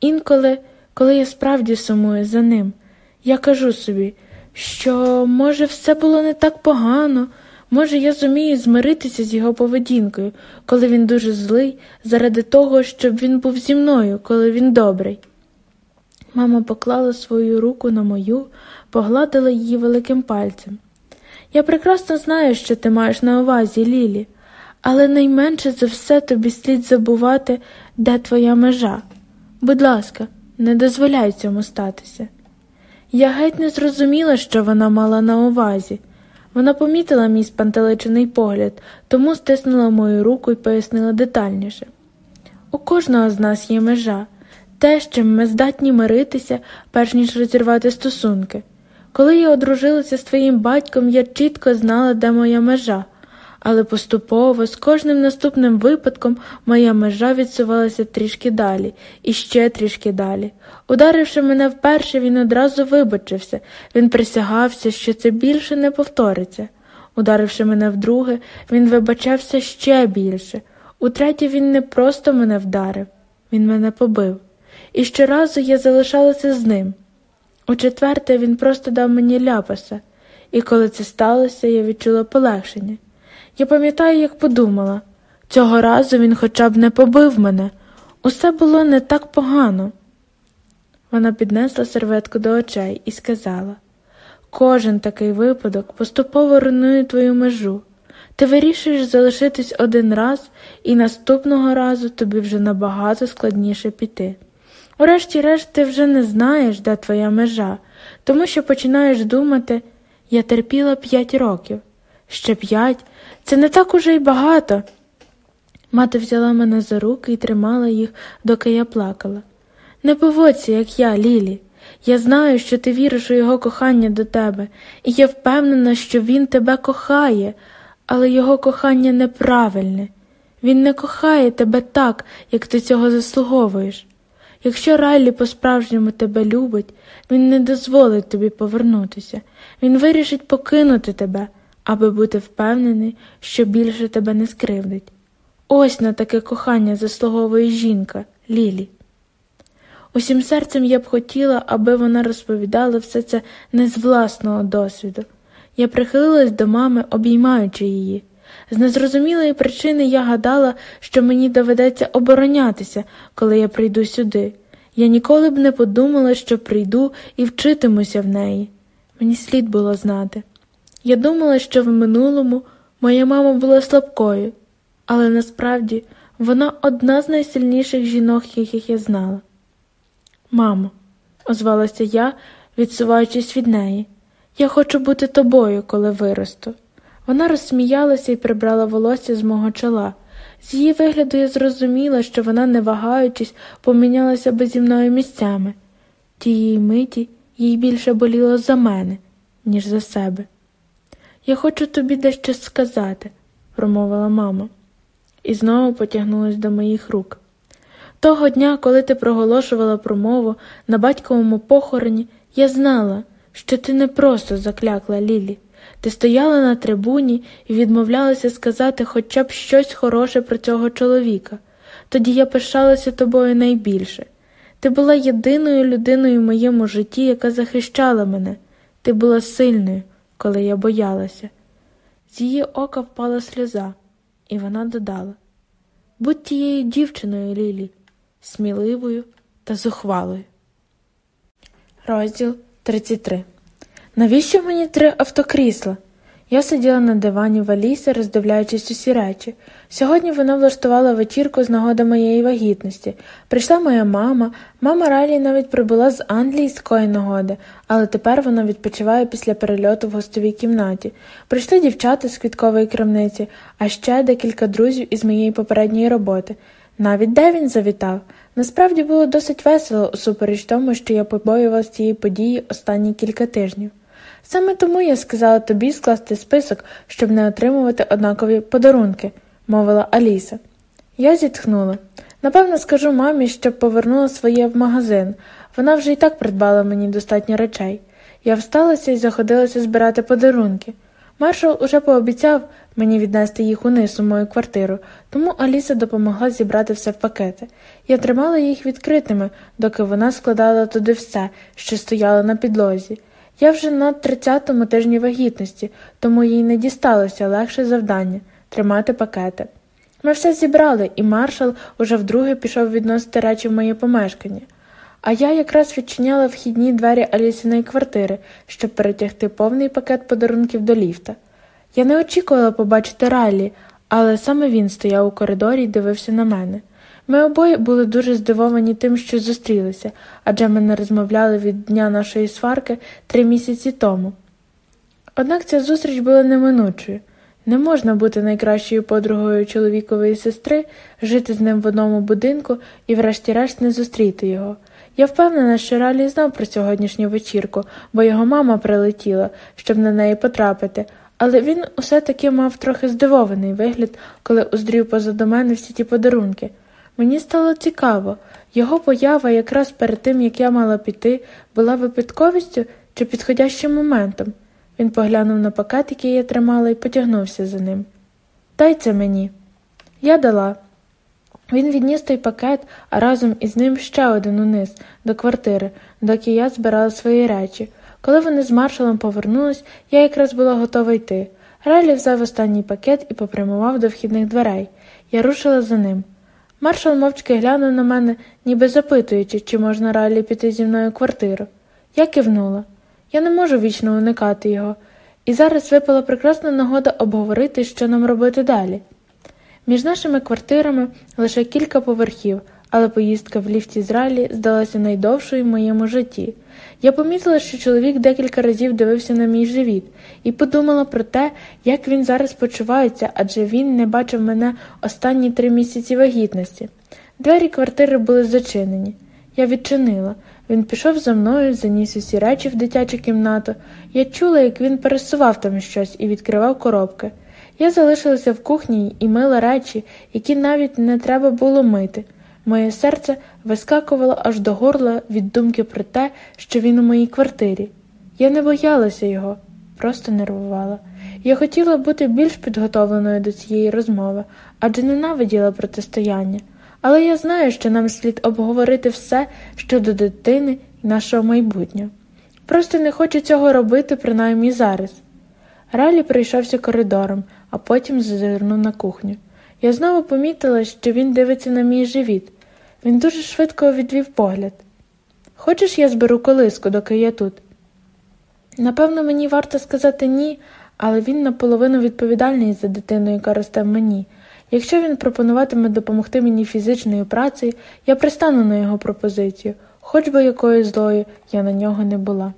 Інколи, коли я справді сумую за ним, я кажу собі, що, може, все було не так погано, може, я зумію змиритися з його поведінкою, коли він дуже злий, заради того, щоб він був зі мною, коли він добрий. Мама поклала свою руку на мою, погладила її великим пальцем. Я прекрасно знаю, що ти маєш на увазі, Лілі, але найменше за все тобі слід забувати, де твоя межа. Будь ласка, не дозволяй цьому статися. Я геть не зрозуміла, що вона мала на увазі. Вона помітила мій спантеличений погляд, тому стиснула мою руку і пояснила детальніше. У кожного з нас є межа, те, з чим ми здатні миритися, перш ніж розірвати стосунки. Коли я одружилася з твоїм батьком, я чітко знала, де моя межа, але поступово, з кожним наступним випадком, моя межа відсувалася трішки далі і ще трішки далі. Ударивши мене вперше, він одразу вибачився, він присягався, що це більше не повториться. Ударивши мене вдруге, він вибачався ще більше. Утретє, він не просто мене вдарив, він мене побив. І щоразу я залишалася з ним. У четверте, він просто дав мені ляпаса, і коли це сталося, я відчула полегшення. Я пам'ятаю, як подумала цього разу він хоча б не побив мене, усе було не так погано. Вона піднесла серветку до очей і сказала кожен такий випадок поступово руйнує твою межу. Ти вирішуєш залишитись один раз, і наступного разу тобі вже набагато складніше піти. Урешті-решт ти вже не знаєш, де твоя межа, тому що починаєш думати, я терпіла п'ять років, ще п'ять це не так уже й багато. Мати взяла мене за руки і тримала їх, доки я плакала. Не поводься, як я, Лілі. Я знаю, що ти віриш у його кохання до тебе, і я впевнена, що він тебе кохає, але його кохання неправильне. Він не кохає тебе так, як ти цього заслуговуєш. Якщо Райлі по-справжньому тебе любить, він не дозволить тобі повернутися, він вирішить покинути тебе, аби бути впевнений, що більше тебе не скривдить. Ось на таке кохання заслуговує жінка, Лілі. Усім серцем я б хотіла, аби вона розповідала все це не з власного досвіду. Я прихилилась до мами, обіймаючи її. З незрозумілої причини я гадала, що мені доведеться оборонятися, коли я прийду сюди. Я ніколи б не подумала, що прийду і вчитимуся в неї. Мені слід було знати. Я думала, що в минулому моя мама була слабкою, але насправді вона одна з найсильніших жінок, яких я знала. Мамо, озвалася я, відсуваючись від неї, я хочу бути тобою, коли виросту. Вона розсміялася і прибрала волосся з мого чола. З її вигляду я зрозуміла, що вона, не вагаючись, помінялася би зі мною місцями. Тієї миті їй більше боліло за мене, ніж за себе. Я хочу тобі дещо сказати, промовила мама, і знову потягнулась до моїх рук. Того дня, коли ти проголошувала промову на батьковому похороні, я знала, що ти не просто заклякла Лілі. Ти стояла на трибуні і відмовлялася сказати хоча б щось хороше про цього чоловіка. Тоді я пишалася тобою найбільше. Ти була єдиною людиною в моєму житті, яка захищала мене. Ти була сильною, коли я боялася. З її ока впала сльоза, і вона додала Будь тією дівчиною, Лілі, сміливою та зухвалою. Розділ 33 Навіщо мені три автокрісла? Я сиділа на дивані в Алісі, роздивляючись усі речі. Сьогодні вона влаштувала вечірку з нагоди моєї вагітності. Прийшла моя мама, мама Ралі навіть прибула з Англії з такої нагоди, але тепер вона відпочиває після перельоту в гостовій кімнаті. Прийшли дівчата з квіткової крамниці, а ще декілька друзів із моєї попередньої роботи. Навіть де він завітав. Насправді було досить весело, усупереч тому, що я побоювалася цієї події останні кілька тижнів. Саме тому я сказала тобі скласти список, щоб не отримувати однакові подарунки, мовила Аліса. Я зітхнула. Напевно, скажу мамі, щоб повернула своє в магазин. Вона вже і так придбала мені достатньо речей. Я всталася і заходилася збирати подарунки. Маршал уже пообіцяв мені віднести їх униз у мою квартиру, тому Аліса допомогла зібрати все в пакети. Я тримала їх відкритими, доки вона складала туди все, що стояло на підлозі. Я вже на 30-му тижні вагітності, тому їй не дісталося легше завдання тримати пакети. Ми все зібрали, і маршал уже вдруге пішов відносити речі в моє помешкання. А я якраз відчиняла вхідні двері Алісиної квартири, щоб перетягти повний пакет подарунків до ліфта. Я не очікувала побачити Райлі, але саме він стояв у коридорі і дивився на мене. Ми обоє були дуже здивовані тим, що зустрілися, адже ми не розмовляли від дня нашої сварки три місяці тому. Однак ця зустріч була неминучою. Не можна бути найкращою подругою чоловікової сестри, жити з ним в одному будинку і, врешті-решт, не зустріти його. Я впевнена, що Ралі знав про сьогоднішню вечірку, бо його мама прилетіла, щоб на неї потрапити, але він усе таки мав трохи здивований вигляд, коли уздрів позаду мене всі ті подарунки. Мені стало цікаво, його поява якраз перед тим, як я мала піти, була випадковістю чи підходящим моментом. Він поглянув на пакет, який я тримала, і потягнувся за ним. Дай це мені. Я дала. Він відніс той пакет, а разом із ним ще один униз, до квартири, доки я збирала свої речі. Коли вони з маршалом повернулись, я якраз була готова йти. Райлі взяв останній пакет і попрямував до вхідних дверей. Я рушила за ним. Маршал мовчки глянув на мене, ніби запитуючи, чи можна ралі піти зі мною в квартиру. Я кивнула. Я не можу вічно уникати його, і зараз випала прекрасна нагода обговорити, що нам робити далі. Між нашими квартирами лише кілька поверхів, але поїздка в ліфті з ралі здалася найдовшою в моєму житті. Я помітила, що чоловік декілька разів дивився на мій живіт, і подумала про те, як він зараз почувається, адже він не бачив мене останні три місяці вагітності. Двері квартири були зачинені. Я відчинила. Він пішов за мною, заніс усі речі в дитячу кімнату. Я чула, як він пересував там щось і відкривав коробки. Я залишилася в кухні і мила речі, які навіть не треба було мити. Моє серце вискакувало аж до горла від думки про те, що він у моїй квартирі. Я не боялася його, просто нервувала. Я хотіла бути більш підготовленою до цієї розмови, адже ненавиділа протистояння. Але я знаю, що нам слід обговорити все щодо дитини і нашого майбутнього. Просто не хочу цього робити, принаймні зараз. Ралі прийшовся коридором, а потім зазирнув на кухню. Я знову помітила, що він дивиться на мій живіт. Він дуже швидко відвів погляд. Хочеш, я зберу колиску, доки я тут? Напевно, мені варто сказати ні, але він наполовину відповідальний за дитину, яка росте в мені. Якщо він пропонуватиме допомогти мені фізичною працею, я пристану на його пропозицію, хоч би якою злою я на нього не була.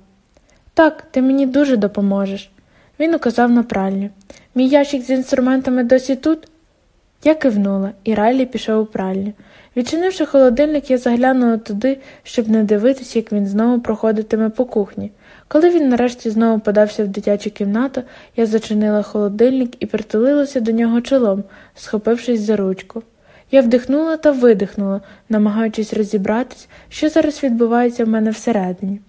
Так, ти мені дуже допоможеш. Він указав на пральню. Мій ящик з інструментами досі тут? Я кивнула, і Райлі пішов у пральню. Відчинивши холодильник, я заглянула туди, щоб не дивитися, як він знову проходитиме по кухні. Коли він нарешті знову подався в дитячу кімнату, я зачинила холодильник і притулилася до нього чолом, схопившись за ручку. Я вдихнула та видихнула, намагаючись розібратись, що зараз відбувається в мене всередині.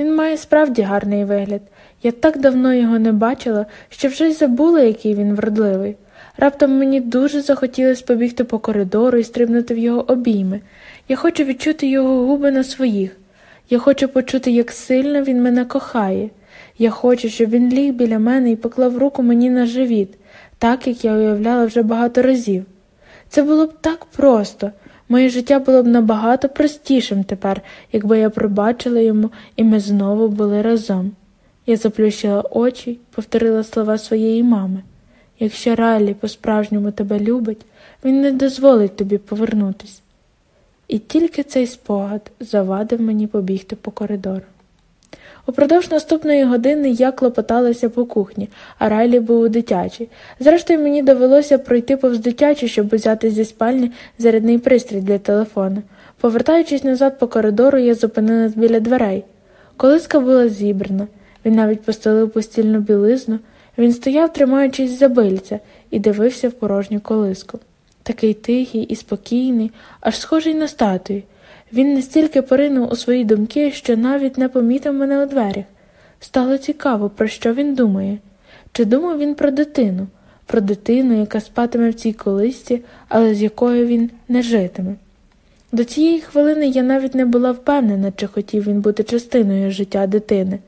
Він має справді гарний вигляд. Я так давно його не бачила, що вже й забула, який він вродливий. Раптом мені дуже захотілося побігти по коридору і стрибнути в його обійми. Я хочу відчути його губи на своїх. Я хочу почути, як сильно він мене кохає. Я хочу, щоб він ліг біля мене і поклав руку мені на живіт, так як я уявляла вже багато разів. Це було б так просто. Моє життя було б набагато простішим тепер, якби я пробачила йому, і ми знову були разом. Я заплющила очі повторила слова своєї мами. Якщо Райлі по-справжньому тебе любить, він не дозволить тобі повернутись. І тільки цей спогад завадив мені побігти по коридору. Упродовж наступної години я клопоталася по кухні, а Райлі був у дитячій. Зрештою, мені довелося пройти повз дитячу, щоб взяти зі спальні зарядний пристрій для телефону. Повертаючись назад по коридору, я зупинилась біля дверей. Колиска була зібрана, він навіть постелив постільну білизну. Він стояв, тримаючись за бильця, і дивився в порожню колиску. Такий тихий і спокійний, аж схожий на статую. Він настільки поринув у свої думки, що навіть не помітив мене у дверях. Стало цікаво, про що він думає. Чи думав він про дитину, про дитину, яка спатиме в цій колисці, але з якою він не житиме. До цієї хвилини я навіть не була впевнена, чи хотів він бути частиною життя дитини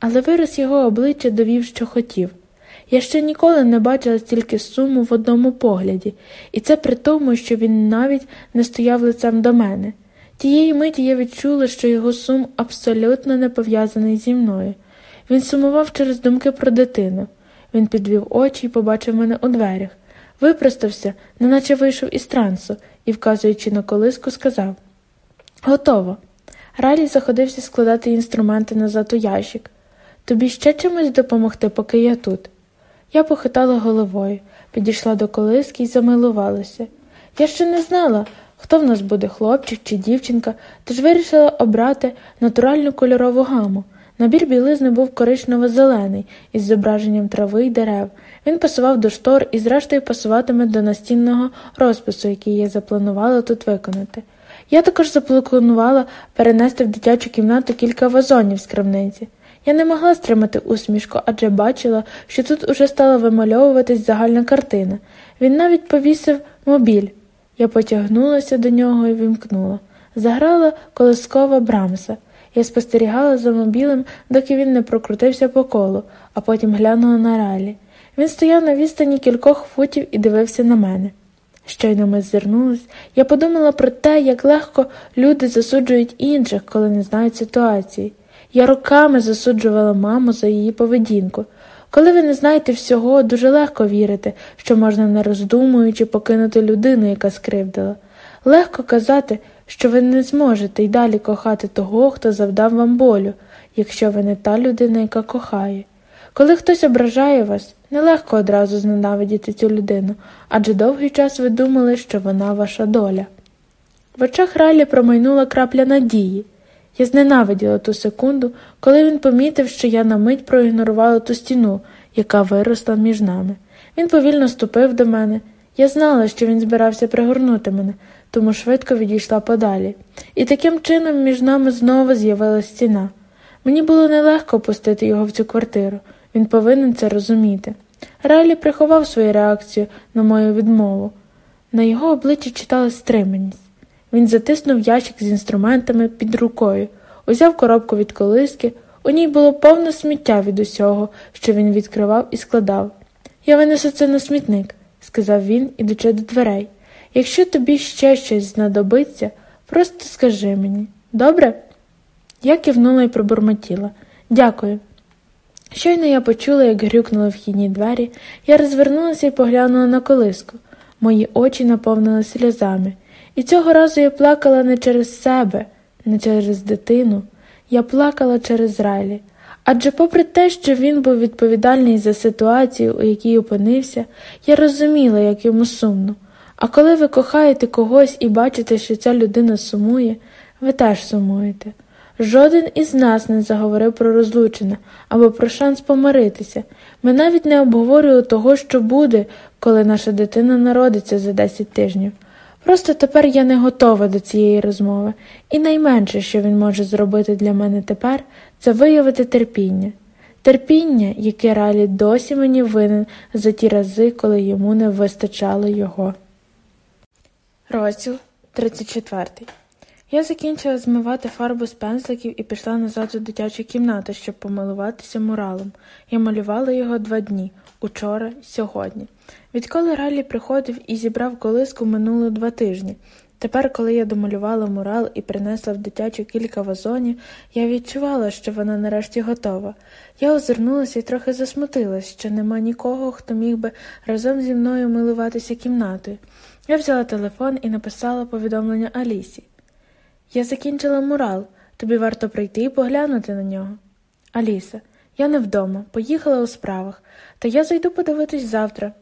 але вираз його обличчя довів, що хотів. Я ще ніколи не бачила стільки суму в одному погляді, і це при тому, що він навіть не стояв лицем до мене. Тієї миті я відчула, що його сум абсолютно не пов'язаний зі мною. Він сумував через думки про дитину. Він підвів очі і побачив мене у дверях, випростався, неначе вийшов із трансу, і, вказуючи на колиску, сказав Готово. Ралі заходився складати інструменти назад у ящик. Тобі ще чимось допомогти, поки я тут. Я похитала головою, підійшла до колиски і замилувалася. Я ще не знала, хто в нас буде хлопчик чи дівчинка, тож вирішила обрати натуральну кольорову гаму. Набір білизни був коричнево-зелений, із зображенням трави й дерев. Він пасував до штор і, зрештою, пасуватиме до настінного розпису, який я запланувала тут виконати. Я також запланувала перенести в дитячу кімнату кілька вазонів з крамниці. Я не могла стримати усмішку, адже бачила, що тут уже стала вимальовуватись загальна картина. Він навіть повісив мобіль. Я потягнулася до нього і вимкнула. Заграла колискова брамса. Я спостерігала за мобілем, доки він не прокрутився по колу, а потім глянула на ралі. Він стояв на відстані кількох футів і дивився на мене. Щойно ми звернулись, я подумала про те, як легко люди засуджують інших, коли не знають ситуації. Я роками засуджувала маму за її поведінку. Коли ви не знаєте всього, дуже легко вірити, що можна не роздумуючи покинути людину, яка скривдила. Легко казати, що ви не зможете й далі кохати того, хто завдав вам болю, якщо ви не та людина, яка кохає. Коли хтось ображає вас, нелегко одразу зненавидіти цю людину, адже довгий час ви думали, що вона ваша доля. В очах Ралі промайнула крапля надії. Я зненавиділа ту секунду, коли він помітив, що я на мить проігнорувала ту стіну, яка виросла між нами. Він повільно ступив до мене. Я знала, що він збирався пригорнути мене, тому швидко відійшла подалі. І таким чином між нами знову з'явилася стіна. Мені було нелегко пустити його в цю квартиру. Він повинен це розуміти. Райлі приховав свою реакцію на мою відмову. На його обличчі читалась стриманість. Він затиснув ящик з інструментами під рукою, узяв коробку від колиски, у ній було повне сміття від усього, що він відкривав і складав. Я винесу це на смітник, сказав він, ідучи до дверей. Якщо тобі ще щось знадобиться, просто скажи мені. Добре? Я кивнула і пробурмотіла. Дякую. Щойно я почула, як грюкнули вхідні двері, я розвернулася і поглянула на колиску. Мої очі наповнили сльозами. І цього разу я плакала не через себе, не через дитину, я плакала через Райлі. Адже, попри те, що він був відповідальний за ситуацію, у якій опинився, я розуміла, як йому сумно. А коли ви кохаєте когось і бачите, що ця людина сумує, ви теж сумуєте. Жоден із нас не заговорив про розлучення або про шанс помиритися. Ми навіть не обговорювали того, що буде, коли наша дитина народиться за 10 тижнів. Просто тепер я не готова до цієї розмови, і найменше, що він може зробити для мене тепер, це виявити терпіння. Терпіння, яке Ралі досі мені винен за ті рази, коли йому не вистачало його. Розділ 34 Я закінчила змивати фарбу з пензликів і пішла назад у дитячу кімнату, щоб помилуватися муралом. Я малювала його два дні учора сьогодні. Відколи Раллі приходив і зібрав колиску минуло два тижні. Тепер, коли я домалювала мурал і принесла в дитячу кілька вазонів, я відчувала, що вона нарешті готова. Я озирнулася і трохи засмутилась, що нема нікого, хто міг би разом зі мною милуватися кімнатою. Я взяла телефон і написала повідомлення Алісі. Я закінчила мурал, тобі варто прийти і поглянути на нього. Аліса, я не вдома, поїхала у справах, та я зайду подивитись завтра.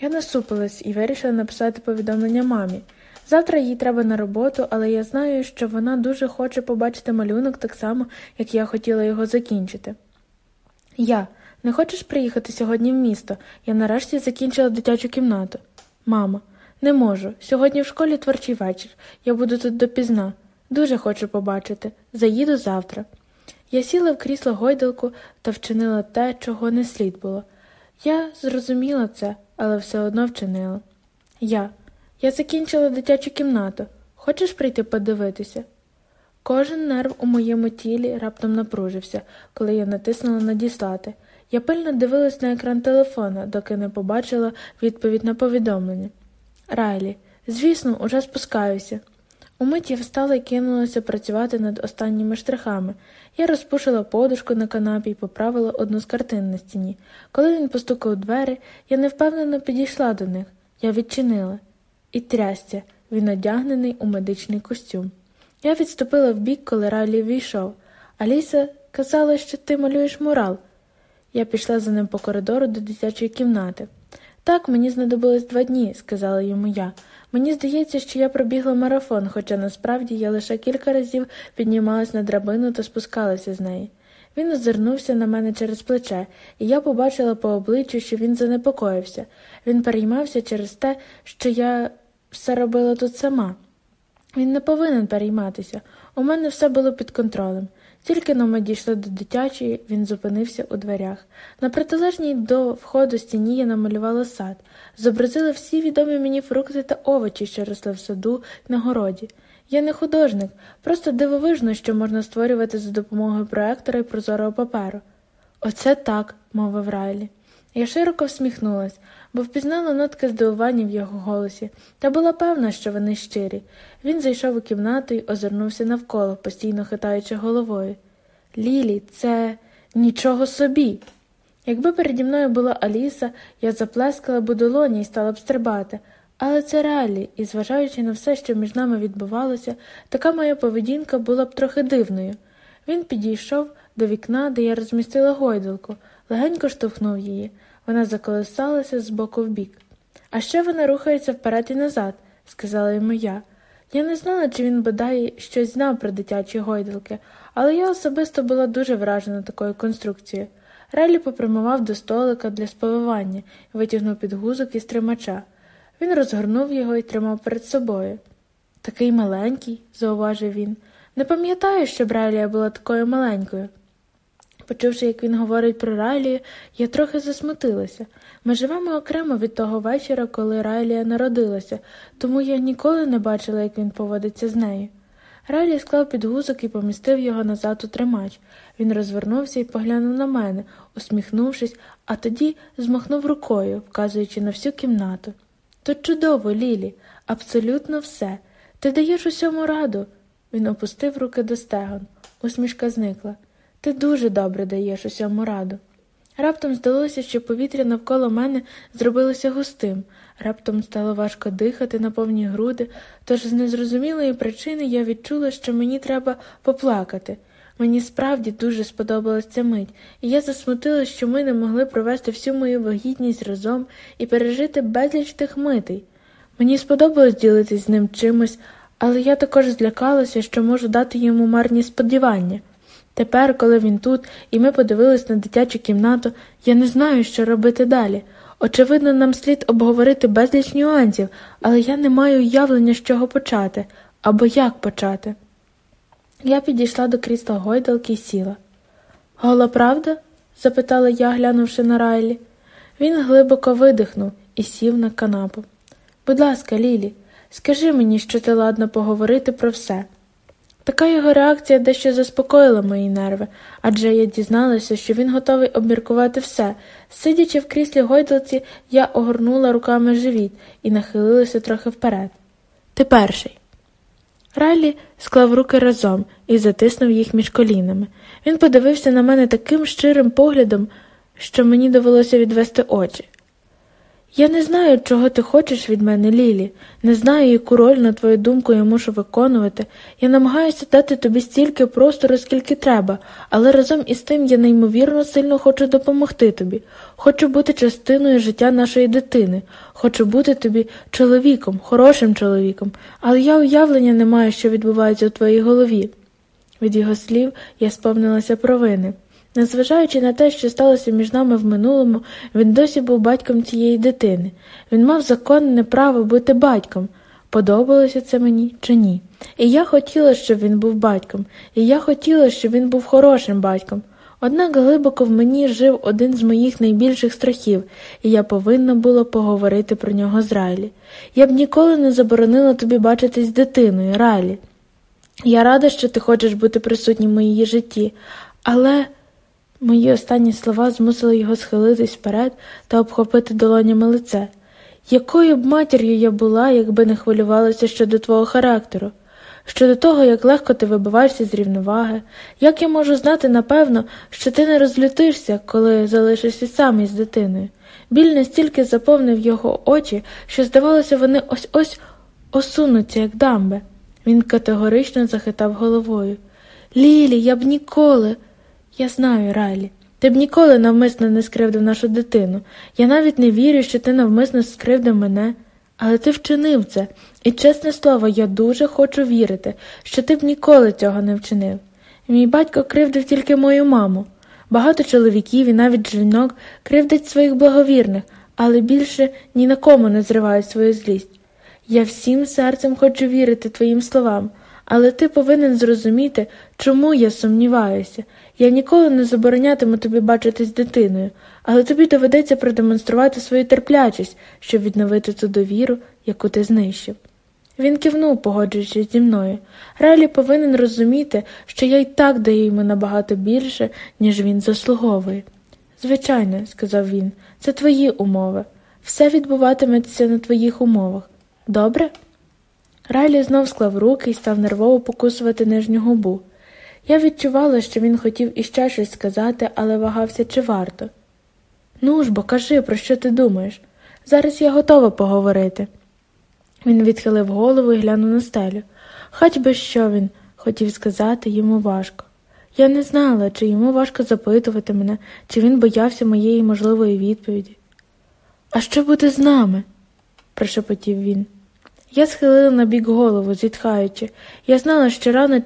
Я насупилась і вирішила написати повідомлення мамі. Завтра їй треба на роботу, але я знаю, що вона дуже хоче побачити малюнок так само, як я хотіла його закінчити. Я, не хочеш приїхати сьогодні в місто? Я нарешті закінчила дитячу кімнату. Мама, не можу. Сьогодні в школі творчий вечір. Я буду тут допізна. Дуже хочу побачити. Заїду завтра. Я сіла в крісло гойдалку та вчинила те, чого не слід було. Я зрозуміла це, але все одно вчинила. Я. Я закінчила дитячу кімнату. Хочеш прийти подивитися? Кожен нерв у моєму тілі раптом напружився, коли я натиснула надіслати. Я пильно дивилась на екран телефона, доки не побачила відповідь на повідомлення. Райлі, звісно, уже спускаюся. Умить я встала і кинулася працювати над останніми штрихами. Я розпушила подушку на канапі і поправила одну з картин на стіні. Коли він постукав у двері, я невпевнено підійшла до них. Я відчинила. І трястя, він одягнений у медичний костюм. Я відступила вбік, коли Райлі війшов. Аліса казала, що ти малюєш мурал. Я пішла за ним по коридору до дитячої кімнати. Так, мені знадобилось два дні, сказала йому я. Мені здається, що я пробігла марафон, хоча насправді я лише кілька разів піднімалась на драбину та спускалася з неї. Він озирнувся на мене через плече, і я побачила по обличчю, що він занепокоївся. Він переймався через те, що я все робила тут сама. Він не повинен перейматися. У мене все було під контролем. Тільки но ми дійшли до дитячої, він зупинився у дверях. На протилежній до входу стіні я намалювала сад, зобразила всі відомі мені фрукти та овочі, що росли в саду на городі. Я не художник, просто дивовижно, що можна створювати за допомогою проектора і прозорого паперу. Оце так, мовив Райлі. Я широко всміхнулась, бо впізнала нотки здивування в його голосі, та була певна, що вони щирі. Він зайшов у кімнату і озирнувся навколо, постійно хитаючи головою. Лілі, це нічого собі. Якби переді мною була Аліса, я заплескала б у долоні і стала б стрибати, Але це реалії, і зважаючи на все, що між нами відбувалося, така моя поведінка була б трохи дивною. Він підійшов до вікна, де я розмістила гойдалку, легенько штовхнув її. Вона заколисалася з боку в бік. А ще вона рухається вперед і назад, сказала йому я. Я не знала, чи він бодай щось знав про дитячі гойдалки, але я особисто була дуже вражена такою конструкцією. Релі попрямував до столика для сповивання і витягнув підгузок із тримача. Він розгорнув його і тримав перед собою. Такий маленький, зауважив він. Не пам'ятаю, щоб Райлія була такою маленькою. Почувши, як він говорить про Райлію, я трохи засмутилася. Ми живемо окремо від того вечора, коли Райлія народилася, тому я ніколи не бачила, як він поводиться з нею. Райлі склав підгузок і помістив його назад у тримач. Він розвернувся і поглянув на мене, усміхнувшись, а тоді змахнув рукою, вказуючи на всю кімнату. Тут чудово, Лілі, абсолютно все. Ти даєш усьому раду. Він опустив руки до стегон. Усмішка зникла. Ти дуже добре даєш усьому раду. Раптом здалося, що повітря навколо мене зробилося густим, раптом стало важко дихати на повні груди, тож з незрозумілої причини я відчула, що мені треба поплакати. Мені справді дуже сподобалась ця мить, і я засмутилась, що ми не могли провести всю мою вагітність разом і пережити безліч тих митей. Мені сподобалось ділитись з ним чимось, але я також злякалася, що можу дати йому марні сподівання. Тепер, коли він тут, і ми подивились на дитячу кімнату, я не знаю, що робити далі. Очевидно, нам слід обговорити безліч нюансів, але я не маю уявлення, з чого почати або як почати. Я підійшла до крісла гойдалки і сіла. Гола правда? запитала я, глянувши на Райлі. Він глибоко видихнув і сів на канапу. Будь ласка, Лілі, скажи мені, що ти ладно поговорити про все. Така його реакція дещо заспокоїла мої нерви, адже я дізналася, що він готовий обміркувати все. Сидячи в кріслі гойдалці, я огорнула руками живіт і нахилилася трохи вперед. Ти перший. Райлі склав руки разом і затиснув їх між колінами. Він подивився на мене таким щирим поглядом, що мені довелося відвести очі. Я не знаю, чого ти хочеш від мене, Лілі, не знаю, яку роль, на твою думку, я мушу виконувати. Я намагаюся дати тобі стільки простору, скільки треба, але разом із тим я неймовірно сильно хочу допомогти тобі. Хочу бути частиною життя нашої дитини, хочу бути тобі чоловіком, хорошим чоловіком, але я уявлення не маю, що відбувається у твоїй голові. Від його слів я сповнилася провини. Незважаючи на те, що сталося між нами в минулому, він досі був батьком цієї дитини. Він мав законне право бути батьком. Подобалося це мені чи ні? І я хотіла, щоб він був батьком, і я хотіла, щоб він був хорошим батьком. Однак глибоко в мені жив один з моїх найбільших страхів, і я повинна була поговорити про нього з Райлі. Я б ніколи не заборонила тобі бачитись з дитиною, Райлі. Я рада, що ти хочеш бути присутнім в моїй житті, але. Мої останні слова змусили його схилитись вперед та обхопити долонями лице. Якою б матір'ю я була, якби не хвилювалася щодо твого характеру, щодо того, як легко ти вибиваєшся з рівноваги, як я можу знати напевно, що ти не розлютишся, коли залишишся сам із дитиною. Біль настільки заповнив його очі, що, здавалося, вони ось ось осунуться, як дамби. Він категорично захитав головою. Лілі, я б ніколи. Я знаю, Райлі. Ти б ніколи навмисно не скривдив нашу дитину. Я навіть не вірю, що ти навмисно скривдив мене. Але ти вчинив це, і, чесне слово, я дуже хочу вірити, що ти б ніколи цього не вчинив. Мій батько кривдив тільки мою маму. Багато чоловіків і навіть жінок кривдять своїх благовірних, але більше ні на кому не зривають свою злість. Я всім серцем хочу вірити твоїм словам, але ти повинен зрозуміти, чому я сумніваюся. Я ніколи не заборонятиму тобі бачитись дитиною, але тобі доведеться продемонструвати свою терплячість, щоб відновити ту довіру, яку ти знищив. Він кивнув, погоджуючись зі мною. Райлі повинен розуміти, що я й так даю йому набагато більше, ніж він заслуговує. Звичайно, сказав він, це твої умови. Все відбуватиметься на твоїх умовах. Добре? Райлі знов склав руки і став нервово покусувати нижню губу. Я відчувала, що він хотів іще щось сказати, але вагався, чи варто. Ну ж бо кажи, про що ти думаєш? Зараз я готова поговорити. Він відхилив голову і глянув на стелю. Хоч би що він хотів сказати, йому важко. Я не знала, чи йому важко запитувати мене, чи він боявся моєї можливої відповіді. А що буде з нами? прошепотів він. Я схилила на бік голову, зітхаючи. Я знала, що рано